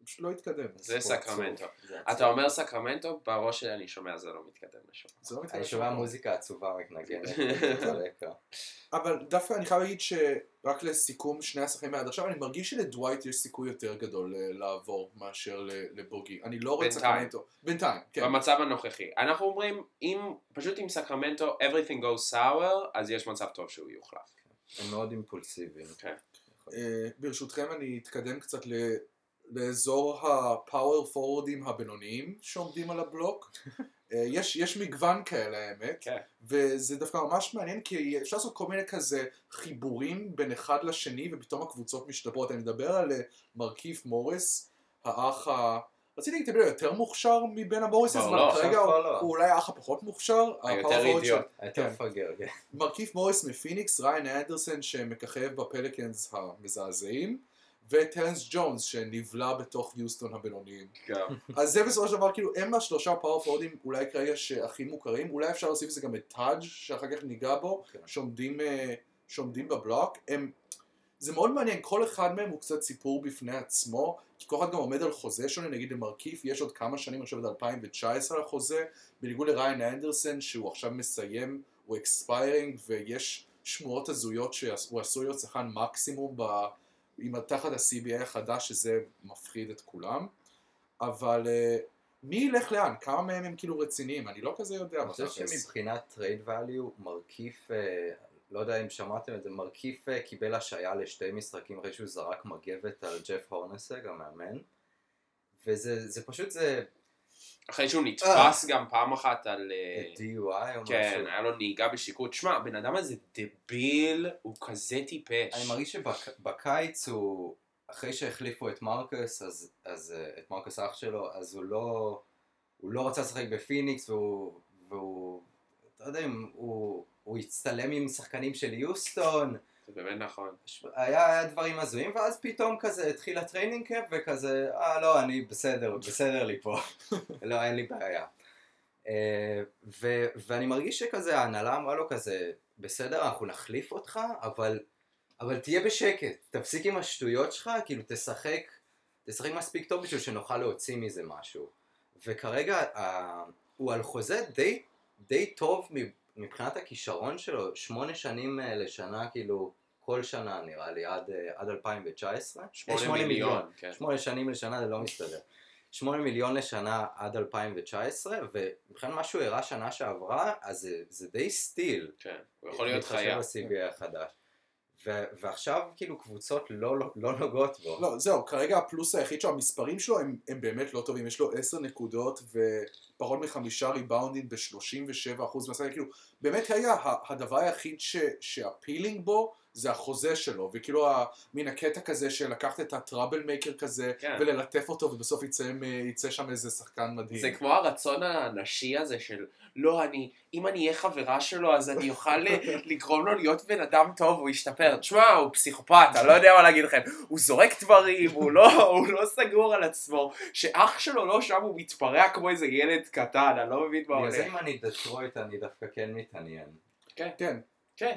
לא. פשוט לא יתקדם. זה סקרמנטו. אתה. אומר סקרמנטו, בראש שלי אני שומע זה לא מתקדם לשם. לא אני שומע. מוזיקה עצובה מתנגנת ברקע. אבל דווקא אני חייב להגיד שרק לסיכום שני השחקנים עד עכשיו, אני מרגיש שלדווייט יש סיכוי יותר גדול לעבור מאשר לבוגי. אני לא רואה את. סקרמנטו. בינתיים, כן. במצב הנוכחי. אנחנו אומרים, אם, פשוט עם סקרמנטו, everything goes sour, אז יש מצב טוב שהוא יוחלף. הם מאוד אימפולסיביים. כן. אה, ברשותכם אני אתקדם קצת ל... לאזור הפאוור פורורדים הבינוניים שעומדים על הבלוק. אה, יש, יש מגוון כאלה האמת, כן. וזה דווקא ממש מעניין כי אפשר לעשות כל מיני כזה חיבורים בין אחד לשני ופתאום הקבוצות משתפרות. אני מדבר על אה, מרכיב מוריס, האח ה... רציתי להגיד תמיד יותר מוכשר מבין המוריסס, לא, אבל לא, כרגע הוא, לא. הוא אולי האח הפחות מוכשר. היותר אידיוט. היותר כן. מפגר, כן. מרכיב מוריס מפיניקס, ריין אנדרסון שמככב בפליקנס המזעזעים, וטרנס ג'ונס שנבלע בתוך יוסטון הבינוניים. כן. אז זה בסופו של דבר, כאילו, הם השלושה פאור פורדים אולי כרגע שהכי מוכרים, אולי אפשר להוסיף לזה גם את טאג' שאחר כך ניגע בו, כן. שעומדים, אה, שעומדים בבלוק. הם, זה מאוד מעניין, כל אחד מהם הוא קצת סיפור בפני עצמו, כי כל אחד גם עומד על חוזה שונה, נגיד למרקיף יש עוד כמה שנים, אני חושב עד 2019 לחוזה, בניגוד לריאן אנדרסון שהוא עכשיו מסיים, הוא expiring, ויש שמועות הזויות שהוא עשוי להיות שחקן מקסימום ב... עם תחת ה-CBA החדש, שזה מפחיד את כולם, אבל אה, מי ילך לאן? כמה מהם הם כאילו רציניים? אני לא כזה יודע. אני חושב. שמבחינת trade value, מרקיף, אה, לא יודע אם שמעתם את זה, מרקיף אה, קיבל השעיה לשתי משחקים אחרי שהוא זרק מגבת על ג'ף הורנסק, המאמן. וזה זה פשוט, זה אחרי שהוא נתפס גם פעם אחת על... אה, DUI או כן. היה לו נהיגה בשכרות. שמע, הבן אדם הזה דביל, הוא כזה טיפש. אני מרגיש שבקיץ הוא, אחרי שהחליפו את מרקוס, אז, אז אה, את מרקוס האח שלו, אז הוא לא, הוא לא רצה לשחק בפיניקס, והוא, והוא, אתה יודע אם הוא, הוא הצטלם עם שחקנים של יוסטון, זה באמת נכון. היה, היה דברים הזויים, ואז פתאום כזה התחיל ה-training camp, וכזה, אה לא, אני בסדר, בסדר לי פה, לא, אין לי בעיה. אה, ו, ואני מרגיש שכזה, ההנהלה אמרה לו כזה, בסדר, אנחנו נחליף אותך, אבל, אבל תהיה בשקט, תפסיק עם השטויות שלך, כאילו תשחק, תשחק מספיק טוב בשביל שנוכל להוציא מזה משהו. וכרגע אה, הוא על חוזה די, די טוב מבחינת הכישרון שלו, שמונה שנים אה, לשנה, כאילו, כל שנה נראה לי, עד, אה, עד 2019. אה, שמונה מיליון. כן. שמונה שנים לשנה זה לא מסתדר. שמונה מיליון לשנה עד 2019, ומבחינת מה שהוא הראה שנה שעברה, אז זה, זה די סטיל. כן. הוא יכול להיות חיה. בהתחשב ב-CBA החדש. ו- ועכשיו כאילו קבוצות לא, לא, לא נוגעות בו. לא, זהו, כרגע הפלוס היחיד שלו, המספרים שלו הם, הם באמת לא טובים, יש לו 10 נקודות ופחות מחמישה ריבאונדים ב-37% מהשחק, כאילו, באמת כרגע ה- הדבר היחיד ש- שהפילינג בו זה החוזה שלו, וכאילו מין הקטע כזה של לקחת את הטראבל מייקר כזה כן. וללטף אותו ובסוף יצא, יצא שם איזה שחקן מדהים. זה כמו הרצון הנשי הזה של לא אני, אם אני אהיה חברה שלו אז אני אוכל ל- לגרום לו להיות בן אדם טוב, הוא ישתפר. תשמע, הוא פסיכופת, אני לא יודע מה להגיד לכם. הוא זורק דברים, הוא לא, הוא לא סגור על עצמו. שאח שלו לא שם, הוא מתפרע כמו איזה ילד קטן, אני לא מבין מה הולך. אם אני דטרויט אני דווקא כן מתעניין. כן. כן,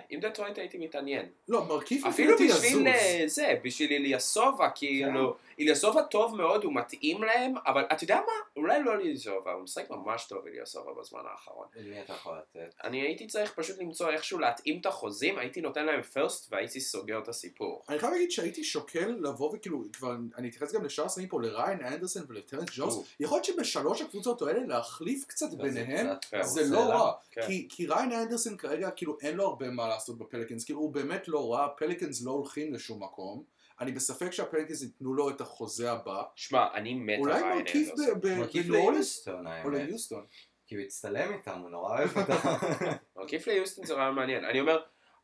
עם דטרויט הייתי מתעניין. לא, מרכיב אפילו בשביל. אה, זה, בשביל איליאסובה, כאילו, איליאסובה טוב מאוד, הוא מתאים להם, אבל אתה יודע מה? אולי לא איליאסובה, הוא משחק ממש טוב איליאסובה בזמן האחרון. למי אתה יכול לתת? אני הייתי צריך פשוט למצוא איכשהו להתאים את החוזים, הייתי נותן להם פרסט והייתי סוגר את הסיפור. אני חייב להגיד שהייתי שוקל לבוא וכאילו, כבר, אני אתייחס גם לשאר השחקנים פה, לריין אנדרסון ולטרנס ג'ונס. יכול להיות שבשלוש הקבוצות האלה להחליף קצת ביניהם, קצת זה עושה לא לה. רע, כן. כי, כי ריין אנדרסון כרגע כאילו אין לו הרבה מה לעשות בפליקנס, כאילו הוא באמת לא רע, פליקנס לא הולכים לשום מקום, אני בספק שהפליקנס ייתנו לו את החוזה הבא, שמע, אני מת על אולי ריין מרכיב אנדרסון. ב- מרכיב אורלינס ליוסטון או האמת. ליוסטון. כי הוא הצטלם איתם, הוא נורא אוהב אותם. מרכיב ליוסטון זה רעיון מעניין. אני אומר,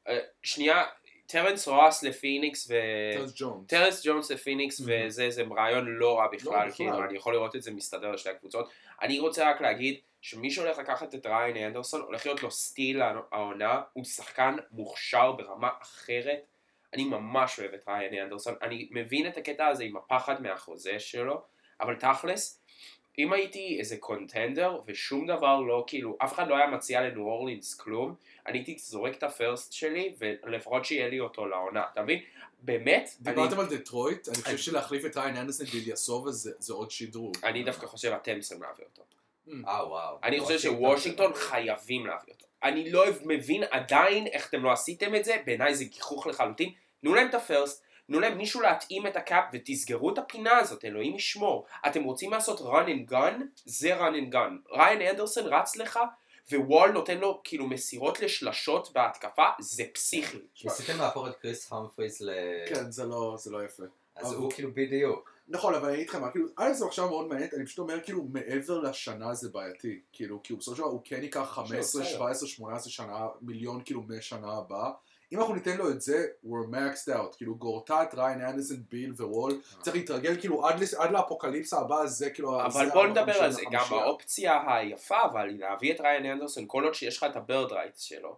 אה, שנייה, טרנס רוס לפיניקס ו... טרנס ג'ונס. טרנס ג'ונס לפיניקס Mhm. וזה זה רעיון לא רע בכלל, בכלל. כאילו אני יכול לראות את זה מסתדר לשתי הקבוצות. אני רוצה רק להגיד שמי שהולך לקחת את ריאן אנדרסון הולך להיות לו steal העונה, הוא שחקן מוכשר ברמה אחרת. אני ממש אוהב את ריאן אנדרסון, אני מבין את הקטע הזה עם הפחד מהחוזה שלו, אבל תכלס, אם הייתי איזה contender ושום דבר לא, כאילו, אף אחד לא היה מציע לניו אורלינס כלום, אני הייתי זורק את ה-first שלי, ולפחות שיהיה לי אותו לעונה, אתה מבין? באמת, אני, דיברתם על דטרויט, אני חושב שלהחליף את ריאן אנדרסון באיליאסובה זה זה עוד שדרוג. אני דווקא חושב אתם צריכים להביא אותו. אה וואו. אני חושב שוושינגטון חייבים להביא אותו. אני לא מבין עדיין איך אתם לא עשיתם את זה, בעיניי זה גיחוך לחלוטין. תנו להם את ה-first, תנו להם מישהו להתאים את ה-cap ותסגרו את הפינה הזאת, אלוהים ישמור. אתם רוצים לעשות run and gun? זה run and gun. ריאן אנדרסון רץ לך, ווול נותן לו כאילו מסירות לשלשות בהתקפה, זה פסיכי. ניסיתם להפוך את קריס המפריס ל... כן, זה לא זה לא יפה. אז הוא כאילו בדיוק. נכון, אבל אני אגיד לכם כאילו, א' זה עכשיו מאוד מעניין, אני פשוט אומר, כאילו, מעבר לשנה זה בעייתי. כאילו, כי בסופו של דבר הוא כן ייקח 15, בסדר. 17, 18 שנה, מיליון כאילו משנה הבאה. אם אנחנו ניתן לו את זה, we're maxed out. כאילו, גורטט, ריין אנדרסון, ביל ווול, צריך להתרגל כאילו עד, עד לאפוקליפסה הבאה, זה כאילו... אבל בוא נדבר על זה, גם. האופציה היפה אבל להביא את ריאן אנדרסון כל עוד שיש לך את ה-Bird rights שלו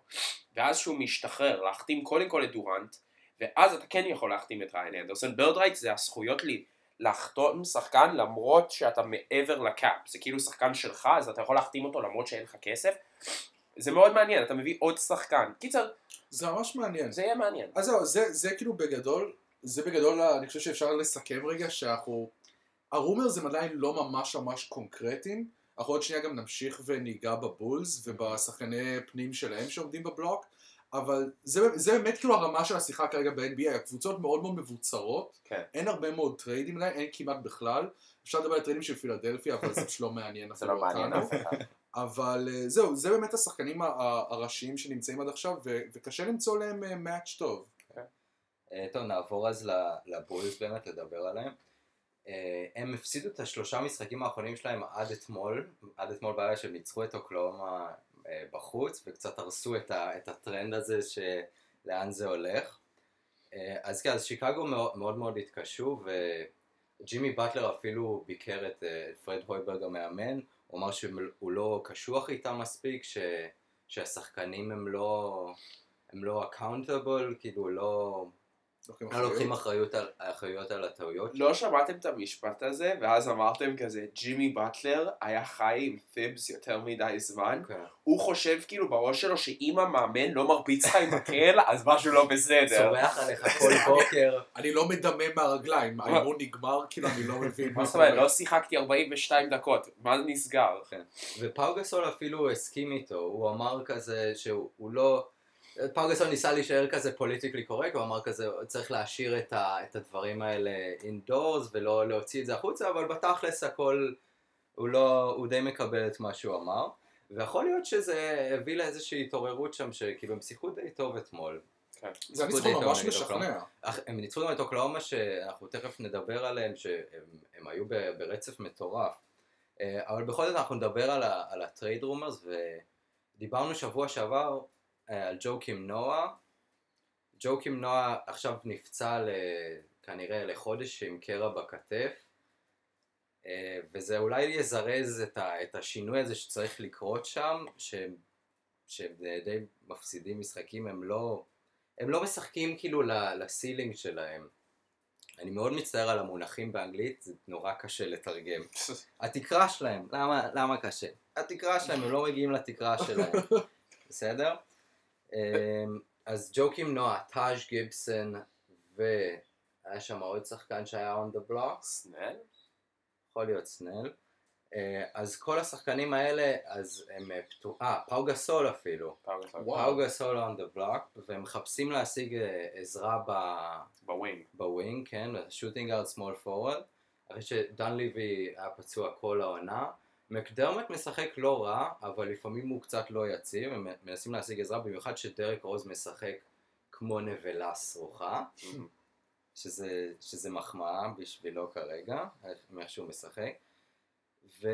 ואז שהוא משתחרר להחתים קודם כל את דורנט ואז אתה כן יכול להחתים את ריאן אנדרסון Bird rights זה הזכויות לי לחתום שחקן למרות שאתה מעבר ל-cap זה כאילו שחקן שלך אז אתה יכול להחתים אותו למרות שאין לך כסף זה מאוד מעניין, אתה מביא עוד שחקן. קיצר, זה ממש מעניין. זה יהיה מעניין. אז זהו, זה, זה כאילו בגדול, זה בגדול, אני חושב שאפשר לסכם רגע שאנחנו, ה rumors הם עדיין לא ממש ממש קונקרטיים, אנחנו עוד שנייה גם נמשיך וניגע בבולס ובשחקני פנים שלהם שעומדים בבלוק, אבל זה, זה באמת כאילו הרמה של השיחה כרגע ב-NBA, הקבוצות מאוד מאוד מבוצרות, כן. אין הרבה מאוד טריידים עדיין, אין כמעט בכלל, אפשר לדבר על טריידים של פילדלפיה, אבל זה פשוט לא מעניין זה לא מעניין. אף אחד. אבל אה, זהו, זה באמת השחקנים הראשיים שנמצאים עד עכשיו, וקשה למצוא להם match טוב. אה, טוב, נעבור אז לבולס באמת לדבר עליהם. אה, הם הפסידו את השלושה משחקים האחרונים שלהם עד אתמול, עד אתמול בעיה שהם ניצחו את אוקלאומה אה, בחוץ, וקצת הרסו את, ה- את הטרנד הזה שלאן זה הולך. אה, אז כן, אז שיקגו מאוד מאוד, מאוד התקשו, וג'ימי באטלר אפילו ביקר אה, את פרד הויברג המאמן, הוא אמר שהוא לא קשוח איתם מספיק, ש, שהשחקנים הם לא, הם לא accountable, כאילו לא, לא לוקחים אחריות. אחריות על, אחריות על הטעויות. לא שמעתם את המשפט הזה, ואז אמרתם כזה, ג'ימי באטלר היה חי עם פיבס יותר מדי זמן. כן. הוא חושב כאילו בראש שלו שאם המאמן לא מרביץ לך עם מקל, אז משהו לא בסדר. צורח עליך כל בוקר. אני לא מדמם מהרגליים, האימון נגמר, כאילו אני לא מבין מה זאת אומרת, לא שיחקתי 42 דקות, מה נסגר? ופאו גסול אפילו הסכים איתו, הוא אמר כזה שהוא הוא לא... פאו גסול ניסה להישאר כזה politically correct, הוא אמר כזה, צריך להשאיר את, ה, את הדברים האלה indoors ולא להוציא את זה החוצה, אבל בתכלס הכל, הוא לא, הוא די מקבל את מה שהוא אמר. ויכול להיות שזה הביא לאיזושהי התעוררות שם, שכאילו הם שיחקו די טוב אתמול. זה ניצחו ניצחון ממש משכנע. הם ניצחו גם את אוקלהומה שאנחנו תכף נדבר עליהם, שהם הם היו ברצף מטורף. אה, אבל בכל זאת אנחנו נדבר על, ה- על ה trade rumors, ודיברנו שבוע שעבר על ג'ואקים נואה. ג'ואקים נואה עכשיו נפצע ל, כנראה לחודש עם קרע בכתף, אה, וזה אולי יזרז את, ה, את השינוי הזה שצריך לקרות שם, שהם, שהם די מפסידים משחקים, הם לא... הם לא משחקים כאילו לסילינג שלהם. אני מאוד מצטער על המונחים באנגלית, זה נורא קשה לתרגם. התקרה שלהם, למה, למה קשה? התקרה שלהם, הם לא מגיעים לתקרה שלהם, בסדר? אמ, אז ג'וקים נועה, טאז' גיבסון, והיה שם עוד שחקן שהיה on the block, סנל? יכול להיות סנל. אה, אז כל השחקנים האלה, אז הם פתוחים, אה, פאו גסול אפילו. פאו גסול on the block, והם מחפשים להשיג אה, עזרה ב... ב wing. ב wing, כן, shooting guard small forward, אחרי שדאנליבי היה פצוע כל העונה. מקדרמט משחק לא רע, אבל לפעמים הוא קצת לא יציב, הם מנסים להשיג עזרה, במיוחד שדריק רוז משחק כמו נבלה סרוחה, שזה, שזה מחמאה בשבילו כרגע, מאיך שהוא משחק. ו,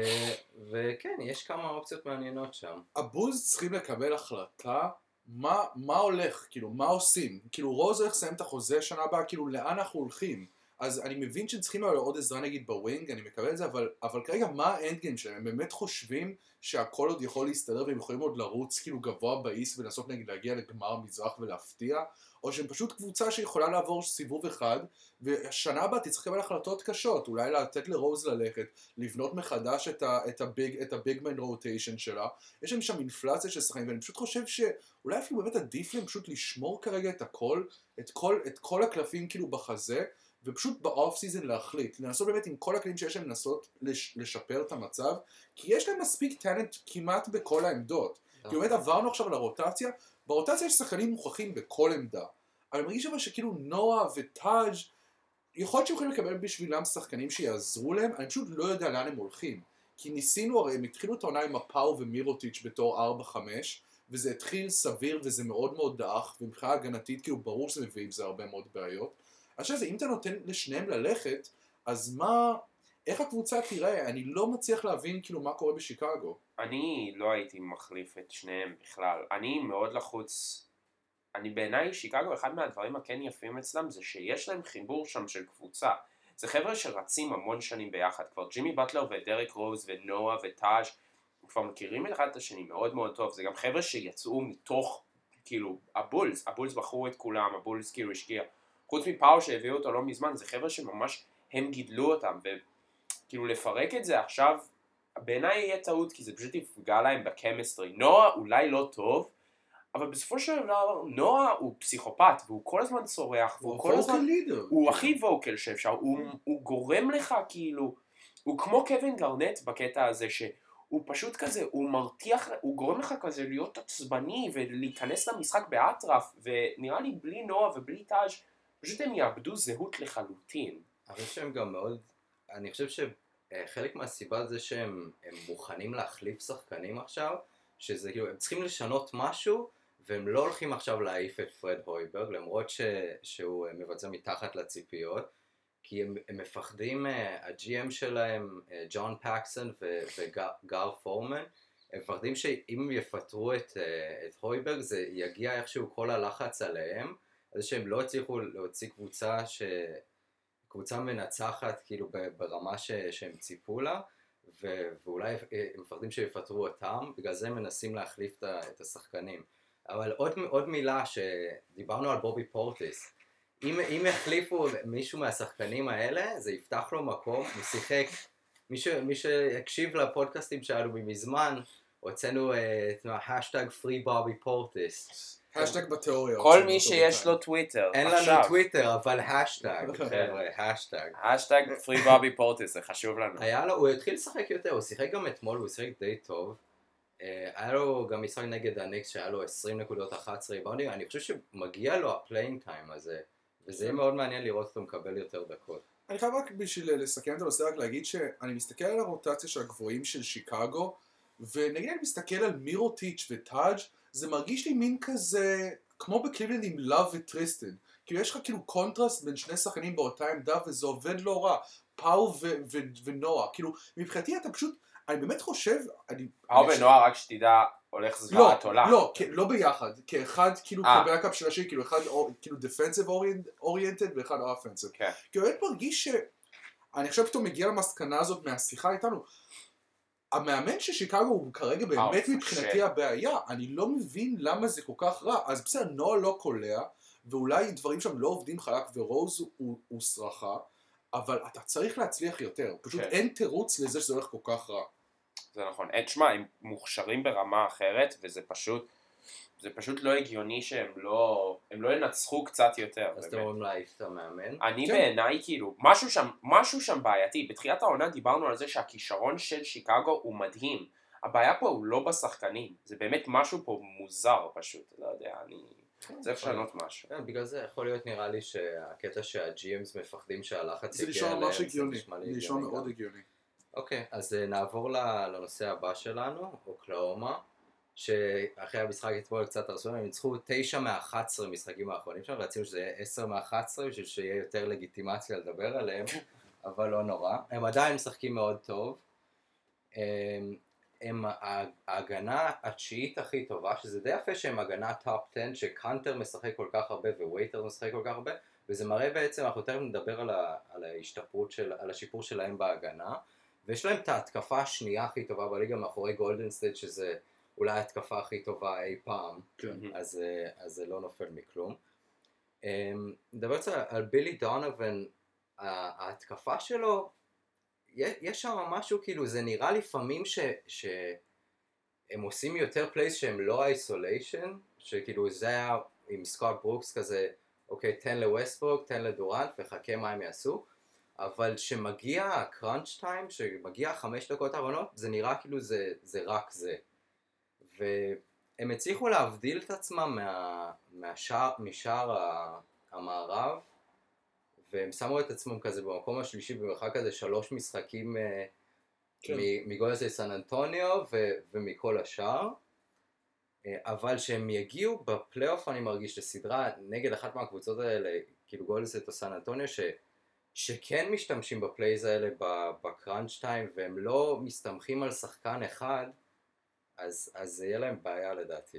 וכן, יש כמה אופציות מעניינות שם. הבולס צריכים לקבל החלטה מה, מה הולך, כאילו, מה עושים? כאילו, רוז הולך לסיים את החוזה שנה הבאה, כאילו, לאן אנחנו הולכים? אז אני מבין שהם צריכים אבל עוד עזרה נגיד ב wing, אני מקבל את זה, אבל, אבל כרגע מה ה end game שלהם? הם באמת חושבים שהכל עוד יכול להסתדר והם יכולים עוד לרוץ כאילו גבוה ב East ולנסות נגיד להגיע לגמר המזרח ולהפתיע? או שהם פשוט קבוצה שיכולה לעבור סיבוב אחד, ושנה הבאה תצטרך לקבל החלטות קשות, אולי לתת לרוז ללכת, לבנות מחדש את, ה, את, ה big, את ה big man rotation שלה. יש להם שם אינפלציה של שחקנים, ואני פשוט חושב שאולי אפילו באמת עדיף להם פשוט לשמור כרגע את הכל, את כל, את כל הקלפים כאילו בחזה, ופשוט ב off season להחליט, לנסות באמת עם כל הכלים שיש להם לנסות לש, לשפר את המצב, כי יש להם מספיק talent כמעט בכל העמדות. כי באמת עברנו עכשיו על הרוטציה, ברוטציה יש שחקנים מוכחים בכל עמדה. אני מרגיש אבל שכאילו נועה וטאג' יכול להיות שיכולים לקבל בשבילם שחקנים שיעזרו להם, אני פשוט לא יודע לאן הם הולכים. כי ניסינו, הרי הם התחילו את העונה עם הפאו ומירוטיץ' בתור 4-5, וזה התחיל סביר וזה מאוד מאוד דעך, ומבחינה הגנתית כאילו ברור שזה מביא עם זה הרבה מאוד בעיות. עכשיו אם אתה נותן לשניהם ללכת, אז מה, איך הקבוצה תראה? אני לא מצליח להבין כאילו מה קורה בשיקגו. אני לא הייתי מחליף את שניהם בכלל. אני מאוד לחוץ. אני בעיניי, שיקגו, אחד מהדברים הכן יפים אצלם זה שיש להם חיבור שם של קבוצה. זה חבר'ה שרצים המון שנים ביחד. כבר ג'ימי באטלר ודרק רוז ונועה וטאז' הם כבר מכירים אחד את השני מאוד מאוד טוב. זה גם חבר'ה שיצאו מתוך, כאילו, הבולס. הבולס בחרו את כולם, הבולס כאילו השקיע. חוץ מפאו שהביאו אותו לא מזמן, זה חבר'ה שממש הם גידלו אותם. וכאילו לפרק את זה עכשיו, בעיניי יהיה טעות כי זה פשוט יפגע להם בקמיסטרי. נועה אולי לא טוב, אבל בסופו של דבר נועה הוא פסיכופת והוא כל הזמן צורח והוא כל הזמן... לידר. הוא הכי ווקל שאפשר, הוא, הוא גורם לך כאילו, הוא כמו קווין גרנט בקטע הזה שהוא פשוט כזה, הוא מרתיח, הוא גורם לך כזה להיות עצבני ולהיכנס למשחק באטרף ונראה לי בלי נועה ובלי טאז' פשוט הם יאבדו זהות לחלוטין. אבל שהם גם מאוד, אני חושב שחלק מהסיבה זה שהם הם מוכנים להחליף שחקנים עכשיו, שזה כאילו, הם צריכים לשנות משהו, והם לא הולכים עכשיו להעיף את פרד הויברג, למרות ש, שהוא מבצע מתחת לציפיות, כי הם, הם מפחדים, אה, ה-GM שלהם, אה, ג'ון פקסון וגר פורמן, הם מפחדים שאם יפטרו את, אה, את הויברג זה יגיע איכשהו כל הלחץ עליהם, על זה שהם לא הצליחו להוציא קבוצה ש... קבוצה מנצחת כאילו ברמה ש... שהם ציפו לה ו... ואולי הם מפחדים שיפטרו אותם, בגלל זה הם מנסים להחליף את השחקנים. אבל עוד, עוד מילה שדיברנו על בובי פורטיס, אם, אם יחליפו מישהו מהשחקנים האלה זה יפתח לו מקום, הוא שיחק, מי, ש... מי שהקשיב לפודקאסטים שלנו מזמן, הוצאנו את השטג פרי בובי פורטיס. השטג בתיאוריה. כל מי שיש לו טוויטר, אין לנו טוויטר, אבל השטג, חבר'ה, השטג. השטג פרי בובי פורטיס, זה חשוב לנו. היה לו, הוא התחיל לשחק יותר, הוא שיחק גם אתמול, הוא שיחק די טוב. היה לו גם משחק נגד הניקס שהיה לו 20 נקודות 11 ריבאונדים, אני חושב שמגיע לו ה playing time הזה, וזה יהיה מאוד מעניין לראות אותו מקבל יותר דקות. אני חייב רק בשביל לסכם את הנושא, רק להגיד שאני מסתכל על הרוטציה של הגבוהים של שיקגו, ונגיד אני מסתכל על מירוטיץ' וטאג' זה מרגיש לי מין כזה, כמו בקליבלנד עם לאב וטריסטן. כאילו יש לך כאילו קונטרסט בין שני שחקנים באותה עמדה וזה עובד לא רע. פאו ונועה. כאילו, מבחינתי אתה פשוט, אני באמת חושב, אני... פאו ונועה, רק שתדע, הולך זוועת לא, עולה. לא, לא ביחד. כאחד כאילו אה. כבקאפ של השני, כאילו אחד כאילו דפנסיב אוריינטד ואחד אופנסיב. כן. כאילו באמת מרגיש ש... אני עכשיו פתאום מגיע למסקנה הזאת מהשיחה איתנו. המאמן של שיקגו הוא כרגע באמת אה, מבחינתי קשה. הבעיה, אני לא מבין למה זה כל כך רע, אז בסדר, נועה לא קולע, ואולי דברים שם לא עובדים חלק ורוז הוא, הוא סרחה, אבל אתה צריך להצליח יותר, פשוט כן. אין תירוץ לזה שזה הולך כל כך רע. זה נכון. אה, תשמע, הם מוכשרים ברמה אחרת, וזה פשוט, זה פשוט לא הגיוני שהם לא, הם לא ינצחו קצת יותר. אז אתם. אומרים להעיף את המאמן? אני כן. בעיניי כאילו, משהו שם, משהו שם בעייתי. בתחילת העונה דיברנו על זה שהכישרון של שיקגו הוא מדהים. הבעיה פה הוא לא בשחקנים, זה באמת משהו פה מוזר פשוט, לא יודע, אני צריך לשנות משהו. כן, בגלל זה יכול להיות נראה לי שהקטע שה-GMs מפחדים שהלחץ זה יגיע נשמע אליהם, ממש הגיוני, נשמע לי זה נשמע הגיוני מאוד. הגיוני. אוקיי, אז אה, נעבור לנושא הבא שלנו, אוקלאומה, שאחרי המשחק אתמול קצת הרסו, הם ניצחו 9 מ-11 משחקים האחרונים שלנו, רצינו שזה יהיה 10 מ-11 בשביל שיהיה יותר לגיטימציה לדבר עליהם, אבל לא נורא. הם עדיין משחקים מאוד טוב. הם, הם ההגנה התשיעית הכי טובה, שזה די יפה שהם הגנה top 10, שקאנטר משחק כל כך הרבה ווייטרס משחק כל כך הרבה, וזה מראה בעצם, אנחנו תכף נדבר על, ה, על ההשתפרות של, על השיפור שלהם בהגנה, ויש להם את ההתקפה השנייה הכי טובה בליגה מאחורי גולדן סטייט, שזה אולי ההתקפה הכי טובה אי פעם, כן. אז, אה, אז זה לא נופל מכלום. נדבר קצת על בילי דונובן, ההתקפה שלו, יש, יש שם משהו כאילו, זה נראה לפעמים ש, שהם עושים יותר plays שהם לא isolation, שכאילו זה היה עם סקוט ברוקס כזה, אוקיי, תן לווסטברוק, תן לדורנט וחכה מה הם יעשו, אבל כשמגיע ה crunch time, כשמגיע חמש דקות האחרונות, זה נראה כאילו זה, זה רק זה. והם הצליחו להבדיל את עצמם מה, מהשאר, משאר המערב, והם שמו את עצמם כזה במקום השלישי במרחק כזה שלוש משחקים אה, כן. מ- מגולדן סטייט סן אנטוניו ו- ומכל השאר. אה, אבל שהם יגיעו בפלייאוף אני מרגיש לסדרה נגד אחת מהקבוצות האלה, כאילו גולדן סטייט או סן אנטוניו, ש, שכן משתמשים ב plays האלה ב crunch time והם לא מסתמכים על שחקן אחד, אז, אז זה יהיה להם בעיה לדעתי.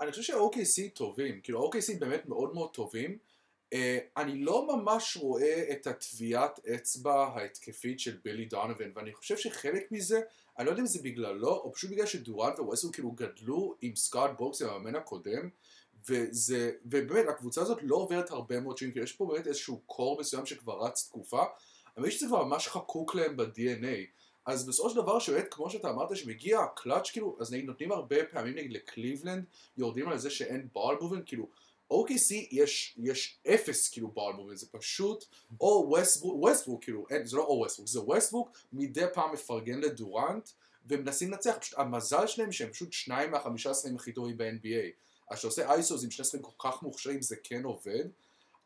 אני חושב שה-OKC טובים, כאילו ה-OKC באמת מאוד מאוד טובים. Uh, אני לא ממש רואה את הטביעת אצבע ההתקפית של בילי דונובן, ואני חושב שחלק מזה, אני לא יודע אם זה בגללו, או פשוט בגלל שדורנט וווסטברוק כאילו גדלו עם סקוט ברוקס, עם המאמן הקודם, וזה, ובאמת, הקבוצה הזאת לא עוברת הרבה מאוד שנים, כי יש פה באמת איזשהו core מסוים שכבר רץ תקופה, אבל יש שזה כבר ממש חקוק להם ב-DNA. אז בסופו של דבר שבאמת, כמו שאתה אמרת, שמגיע הקלאץ', כאילו, אז נגיד נותנים הרבה פעמים נגיד לקליבלנד, יורדים על זה שאין ball movement, כאילו, OKC יש, יש אפס כאילו ball movement, זה פשוט, או ווסטברוק, ווסטברוק כאילו, אין, זה לא או ווסטברוק, זה ווסטברוק מדי פעם מפרגן לדורנט, והם מנסים לנצח, פשוט המזל שלהם שהם פשוט שניים מהחמישה שחקנים הכי טובים ב-NBA. אז כשעושה אייסוס עם שני שחקנים כל כך מוכשרים זה כן עובד,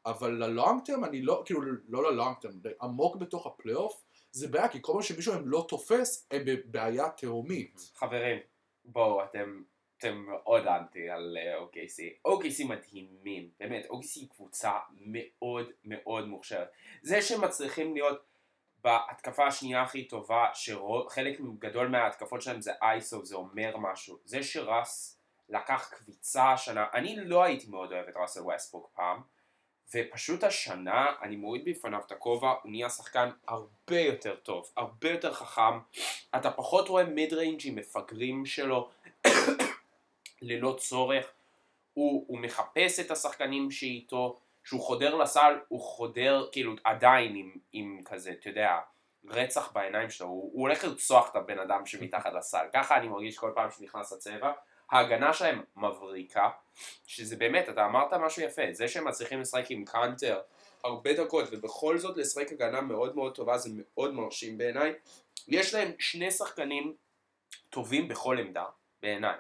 אבל ל-long term אני לא, כאילו לא ל-long term, עמוק בתוך הפלייאוף, זה בעיה, כי כל פעם שמישהו הם לא תופס, הם בבעיה תהומית. חברים, בואו, אתם, אתם מאוד אנטי על אה, OKC. OKC מדהימים, באמת, OKC היא קבוצה מאוד מאוד מוכשרת. זה שהם מצליחים להיות בהתקפה השנייה הכי טובה, שחלק גדול מההתקפות שלהם זה אייסו, זה אומר משהו. זה שרס לקח קביצה השנה, אני לא הייתי מאוד אוהב את ראסל ווסטבוק פעם, ופשוט השנה אני מוריד בפניו את הכובע, הוא נהיה שחקן הרבה יותר טוב, הרבה יותר חכם, אתה פחות רואה מיד ריינג'ים מפגרים שלו ללא צורך, הוא, הוא מחפש את השחקנים שאיתו, כשהוא חודר לסל הוא חודר כאילו עדיין עם, עם כזה, אתה יודע, רצח בעיניים שלו, הוא, הוא הולך לרצוח את הבן אדם שמתחת לסל, ככה אני מרגיש כל פעם שנכנס לצבע, ההגנה שלהם מבריקה, שזה באמת, אתה אמרת משהו יפה, זה שהם מצליחים לשחק עם קאנטר הרבה דקות ובכל זאת לשחק הגנה מאוד מאוד טובה זה מאוד מרשים בעיניי. יש להם שני שחקנים טובים בכל עמדה, בעיניי.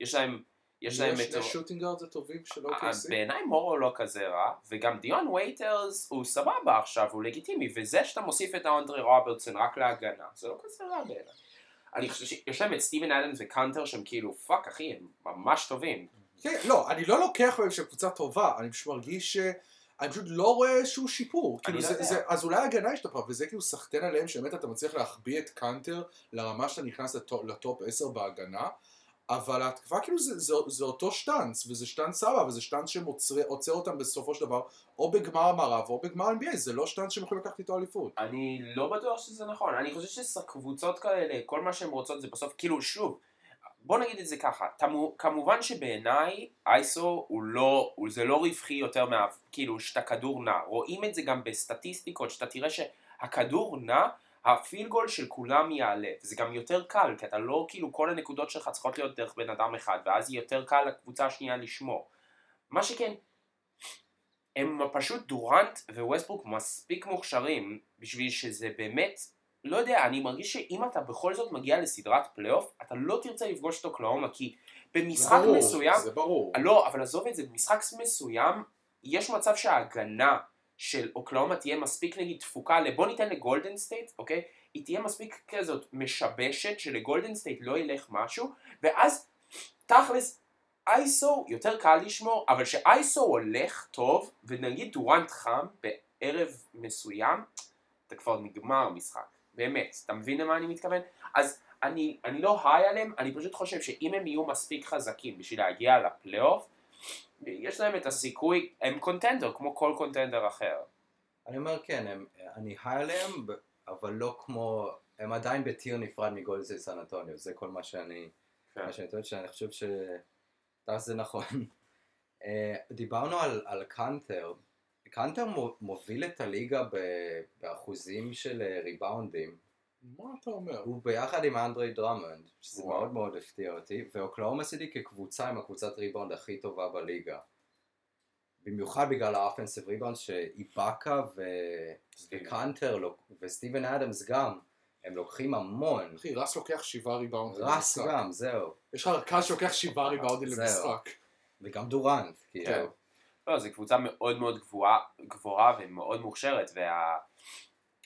יש להם יש להם את... שני shooting guards הטובים של OKC? אה, בעיניי מורו לא כזה רע, וגם דיון וייטרס הוא סבבה עכשיו, הוא לגיטימי, וזה שאתה מוסיף את האנדרי רוברטסון רק להגנה, זה לא כזה רע בעיניי. אני חושב שיש להם את סטיבן אדמס וקאנטר שהם כאילו fuck אחי, הם ממש טובים. כן, לא, אני לא לוקח מהם שהם קבוצה טובה, אני פשוט מרגיש ש... אני פשוט לא רואה איזשהו שיפור. כאילו לא זה, יודע. זה, אז אולי ההגנה השתפרה, וזה כאילו סחטיין עליהם, שבאמת אתה מצליח להחביא את קאנטר לרמה שאתה נכנס לטופ, לטופ 10 בהגנה, אבל ההתקפה כאילו זה, זה, זה אותו שטאנץ, וזה שטאנץ סבא, וזה שטאנץ שעוצר אותם בסופו של דבר, או בגמר המערב או בגמר NBA, זה לא שטאנץ שהם יכולים לקחת איתו אליפות. אני לא בטוח שזה נכון, אני חושב שקבוצות כאלה, כל מה שהן רוצות זה בסוף, כאילו שוב, בוא נגיד את זה ככה, תמו, כמובן שבעיניי אייסו הוא לא, הוא, זה לא רווחי יותר מה, כאילו שאתה כדור נע, רואים את זה גם בסטטיסטיקות, שאתה תראה שהכדור נע, הפיל גול של כולם יעלה, וזה גם יותר קל, כי אתה לא, כאילו כל הנקודות שלך צריכות להיות דרך בן אדם אחד, ואז יהיה יותר קל לקבוצה השנייה לשמור. מה שכן, הם פשוט דורנט וווסטברוק מספיק מוכשרים בשביל שזה באמת, לא יודע, אני מרגיש שאם אתה בכל זאת מגיע לסדרת פלייאוף, אתה לא תרצה לפגוש את אוקלהומה, כי במשחק ברור, מסוים, זה ברור. לא, אבל עזוב את זה, במשחק מסוים, יש מצב שההגנה של אוקלהומה תהיה מספיק נגיד תפוקה, בוא ניתן לגולדן סטייט, אוקיי? היא תהיה מספיק כזאת משבשת שלגולדן סטייט לא ילך משהו, ואז תכלס iso יותר קל לשמור, אבל שאייסו הולך טוב, ונגיד דורנט חם בערב מסוים, אתה כבר נגמר המשחק, באמת, אתה מבין למה אני מתכוון? אז אני, אני לא high עליהם, אני פשוט חושב שאם הם יהיו מספיק חזקים בשביל להגיע לפלייאוף, יש להם את הסיכוי, הם contender כמו כל contender אחר. אני אומר כן, הם, אני high עליהם, אבל לא כמו, הם עדיין ב-tier נפרד מגולדסי סן אנטוניו, זה כל מה שאני, כן. מה שאני טוען, שאני חושב ש... תכלס זה נכון. אה, דיברנו על, על קאנטר, קאנטר מו- מוביל את הליגה באחוזים של אה, ריבאונדים, מה אתה אומר? הוא ביחד עם אנדרי דרמונד, שזה וואו. מאוד מאוד הפתיע אותי, ואוקלהומה סיטי כקבוצה הם הקבוצת ריבאונד הכי טובה בליגה. במיוחד בגלל האפנסיב ריבאונד שאיבאקה ו... וקאנטר וסטיבן אדמס גם, הם לוקחים המון. אחי, רס לוקח שבעה ריבאונדים רס למשחק. גם, זהו. יש לך רכז שלוקח שבעה ריבאונדים זהו. למשחק. וגם דורנט, כן. כאילו. לא, זו קבוצה מאוד מאוד גבוהה, גבוהה ומאוד מוכשרת,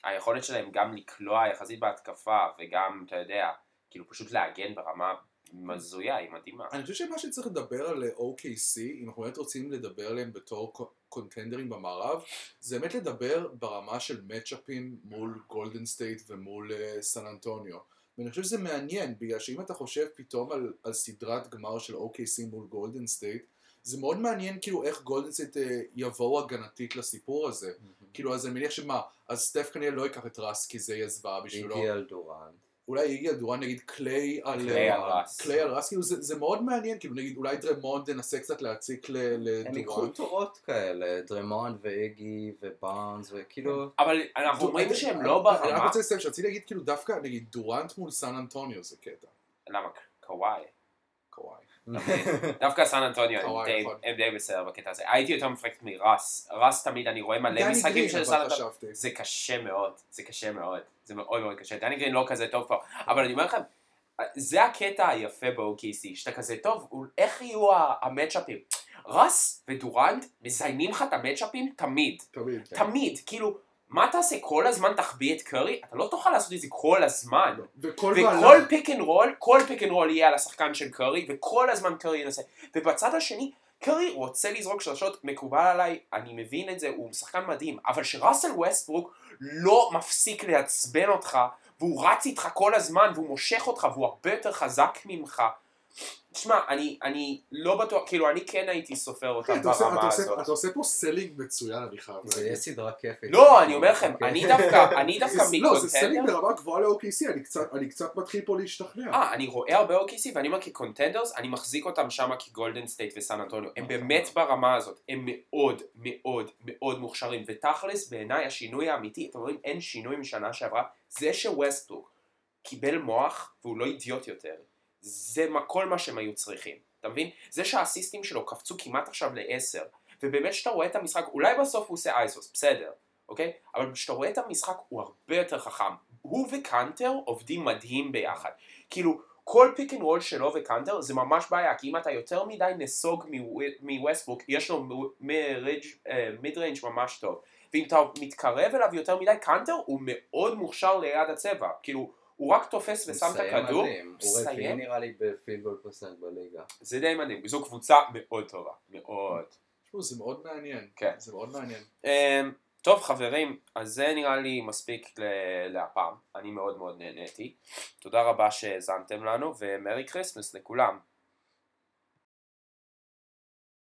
והיכולת שלהם גם לקלוע יחסית בהתקפה, וגם, אתה יודע, כאילו פשוט להגן ברמה מזויה, היא מדהימה. אני חושב שמה שצריך לדבר על OKC, אם אנחנו באמת רוצים לדבר עליהם בתור קו- קונטנדרים במערב, זה באמת לדבר ברמה של מצ'אפים מול גולדן סטייט ומול אה, סן אנטוניו. ואני חושב שזה מעניין, בגלל שאם אתה חושב פתאום על, על סדרת גמר של OKC מול גולדן סטייט, זה מאוד מעניין כאילו איך גולדן סטייט אה, יבואו הגנתית לסיפור הזה. כאילו אז אני מניח שמה, אז סטף כנראה לא ייקח את רס כי זה יהיה זוועה בשבילו. איגי על דורנט. אולי איגי על נגיד קליי על... קליי אה, על רס. קליי על רס, כאילו זה זה מאוד מעניין, כאילו נגיד אולי דרמונד ינסה קצת להציק ל- הם לדורן. תורות כאלה, דרמונד ואיגי ובארנס וכאילו... אבל אנחנו אומרים שהם לא אני רק ברמה. רוצה לסיים, שרציתי להגיד כאילו דווקא נגיד דורנט מול סן אנטוניו זה קטע. למה? קוואי. קוואי. דווקא סן אנטוניו הם קוואי, די- נכון. הם די בסדר בקטע הזה. הייתי יותר מפרקט מרס. רס תמיד אני רואה מלא משחקים של סן אנטוניו. זה קשה מאוד, זה קשה מאוד, זה מאוד מאוד קשה. דני גרין לא כזה טוב פה, אבל אני אומר לכם, זה הקטע היפה ב-OKC, שאתה כזה טוב, איך יהיו המצ'אפים? רס ודורנט מזיינים לך את המצ'אפים תמיד, תמיד. תמיד, כאילו, מה תעשה כל הזמן תחביא את קרי? אתה לא תוכל לעשות את זה כל הזמן. וכל וכל פיק אנד רול, כל פיק אנד רול יהיה על השחקן של קרי, וכל הזמן קרי ינסה. ובצד השני, קרי רוצה לזרוק שלושות, מקובל עליי, אני מבין את זה, הוא שחקן מדהים, אבל שראסל ווסטברוק לא מפסיק לעצבן אותך, והוא רץ איתך כל הזמן, והוא מושך אותך, והוא הרבה יותר חזק ממך. תשמע, אני, אני לא בטוח, כאילו, אני כן הייתי סופר אותם אתה ברמה עושה- הזאת. אתה עושה פה selling מצוין, אני חייב זה להגיד. יהיה סדרה כיפית. לא, אני אומר לכם. אני דווקא, אני דווקא זה- לא, זה selling מ-contender. ברמה גבוהה ל-OKC, אני קצת- אני קצת מתחיל פה להשתכנע. אה, אני רואה הרבה OKC ואני אומר כ-contenders, אני מחזיק אותם שם כגולדן סטייט וסן אנטוניו. הם באמת ברמה הזאת, הם מאוד מאוד מאוד מוכשרים. ותכלס בעיניי השינוי האמיתי, אתם אומרים אין שינוי משנה שעברה, זה שווסטברוק קיבל מוח והוא לא אידיוט יותר. זה כל מה שהם היו צריכים. אתה מבין? זה שהאסיסטים שלו קפצו כמעט עכשיו לעשר, ובאמת כשאתה רואה את המשחק, אולי בסוף הוא עושה אייסוס, בסדר, אוקיי? אבל כשאתה רואה את המשחק הוא הרבה יותר חכם. הוא וקאנטר עובדים מדהים ביחד. כאילו, כל פיק אנד רול שלו וקאנטר זה ממש בעיה, כי אם אתה יותר מדי נסוג מווסטברוק, יש לו mid range ממש טוב. ואם אתה מתקרב אליו יותר מדי, קאנטר הוא מאוד מוכשר ליד הצבע. כאילו, הוא רק תופס ושם את הכדור, מדהים. הוא רביעי. נראה לי ב-field goal percent בליגה. זה די מדהים. זו קבוצה מאוד טובה. מאוד. תשמעו, זה מאוד מעניין. כן. זה מאוד מעניין. אמ, טוב חברים, אז זה נראה לי מספיק ל- להפעם, אני מאוד מאוד נהניתי. תודה רבה שהאזנתם לנו ו-Merry Christmas לכולם.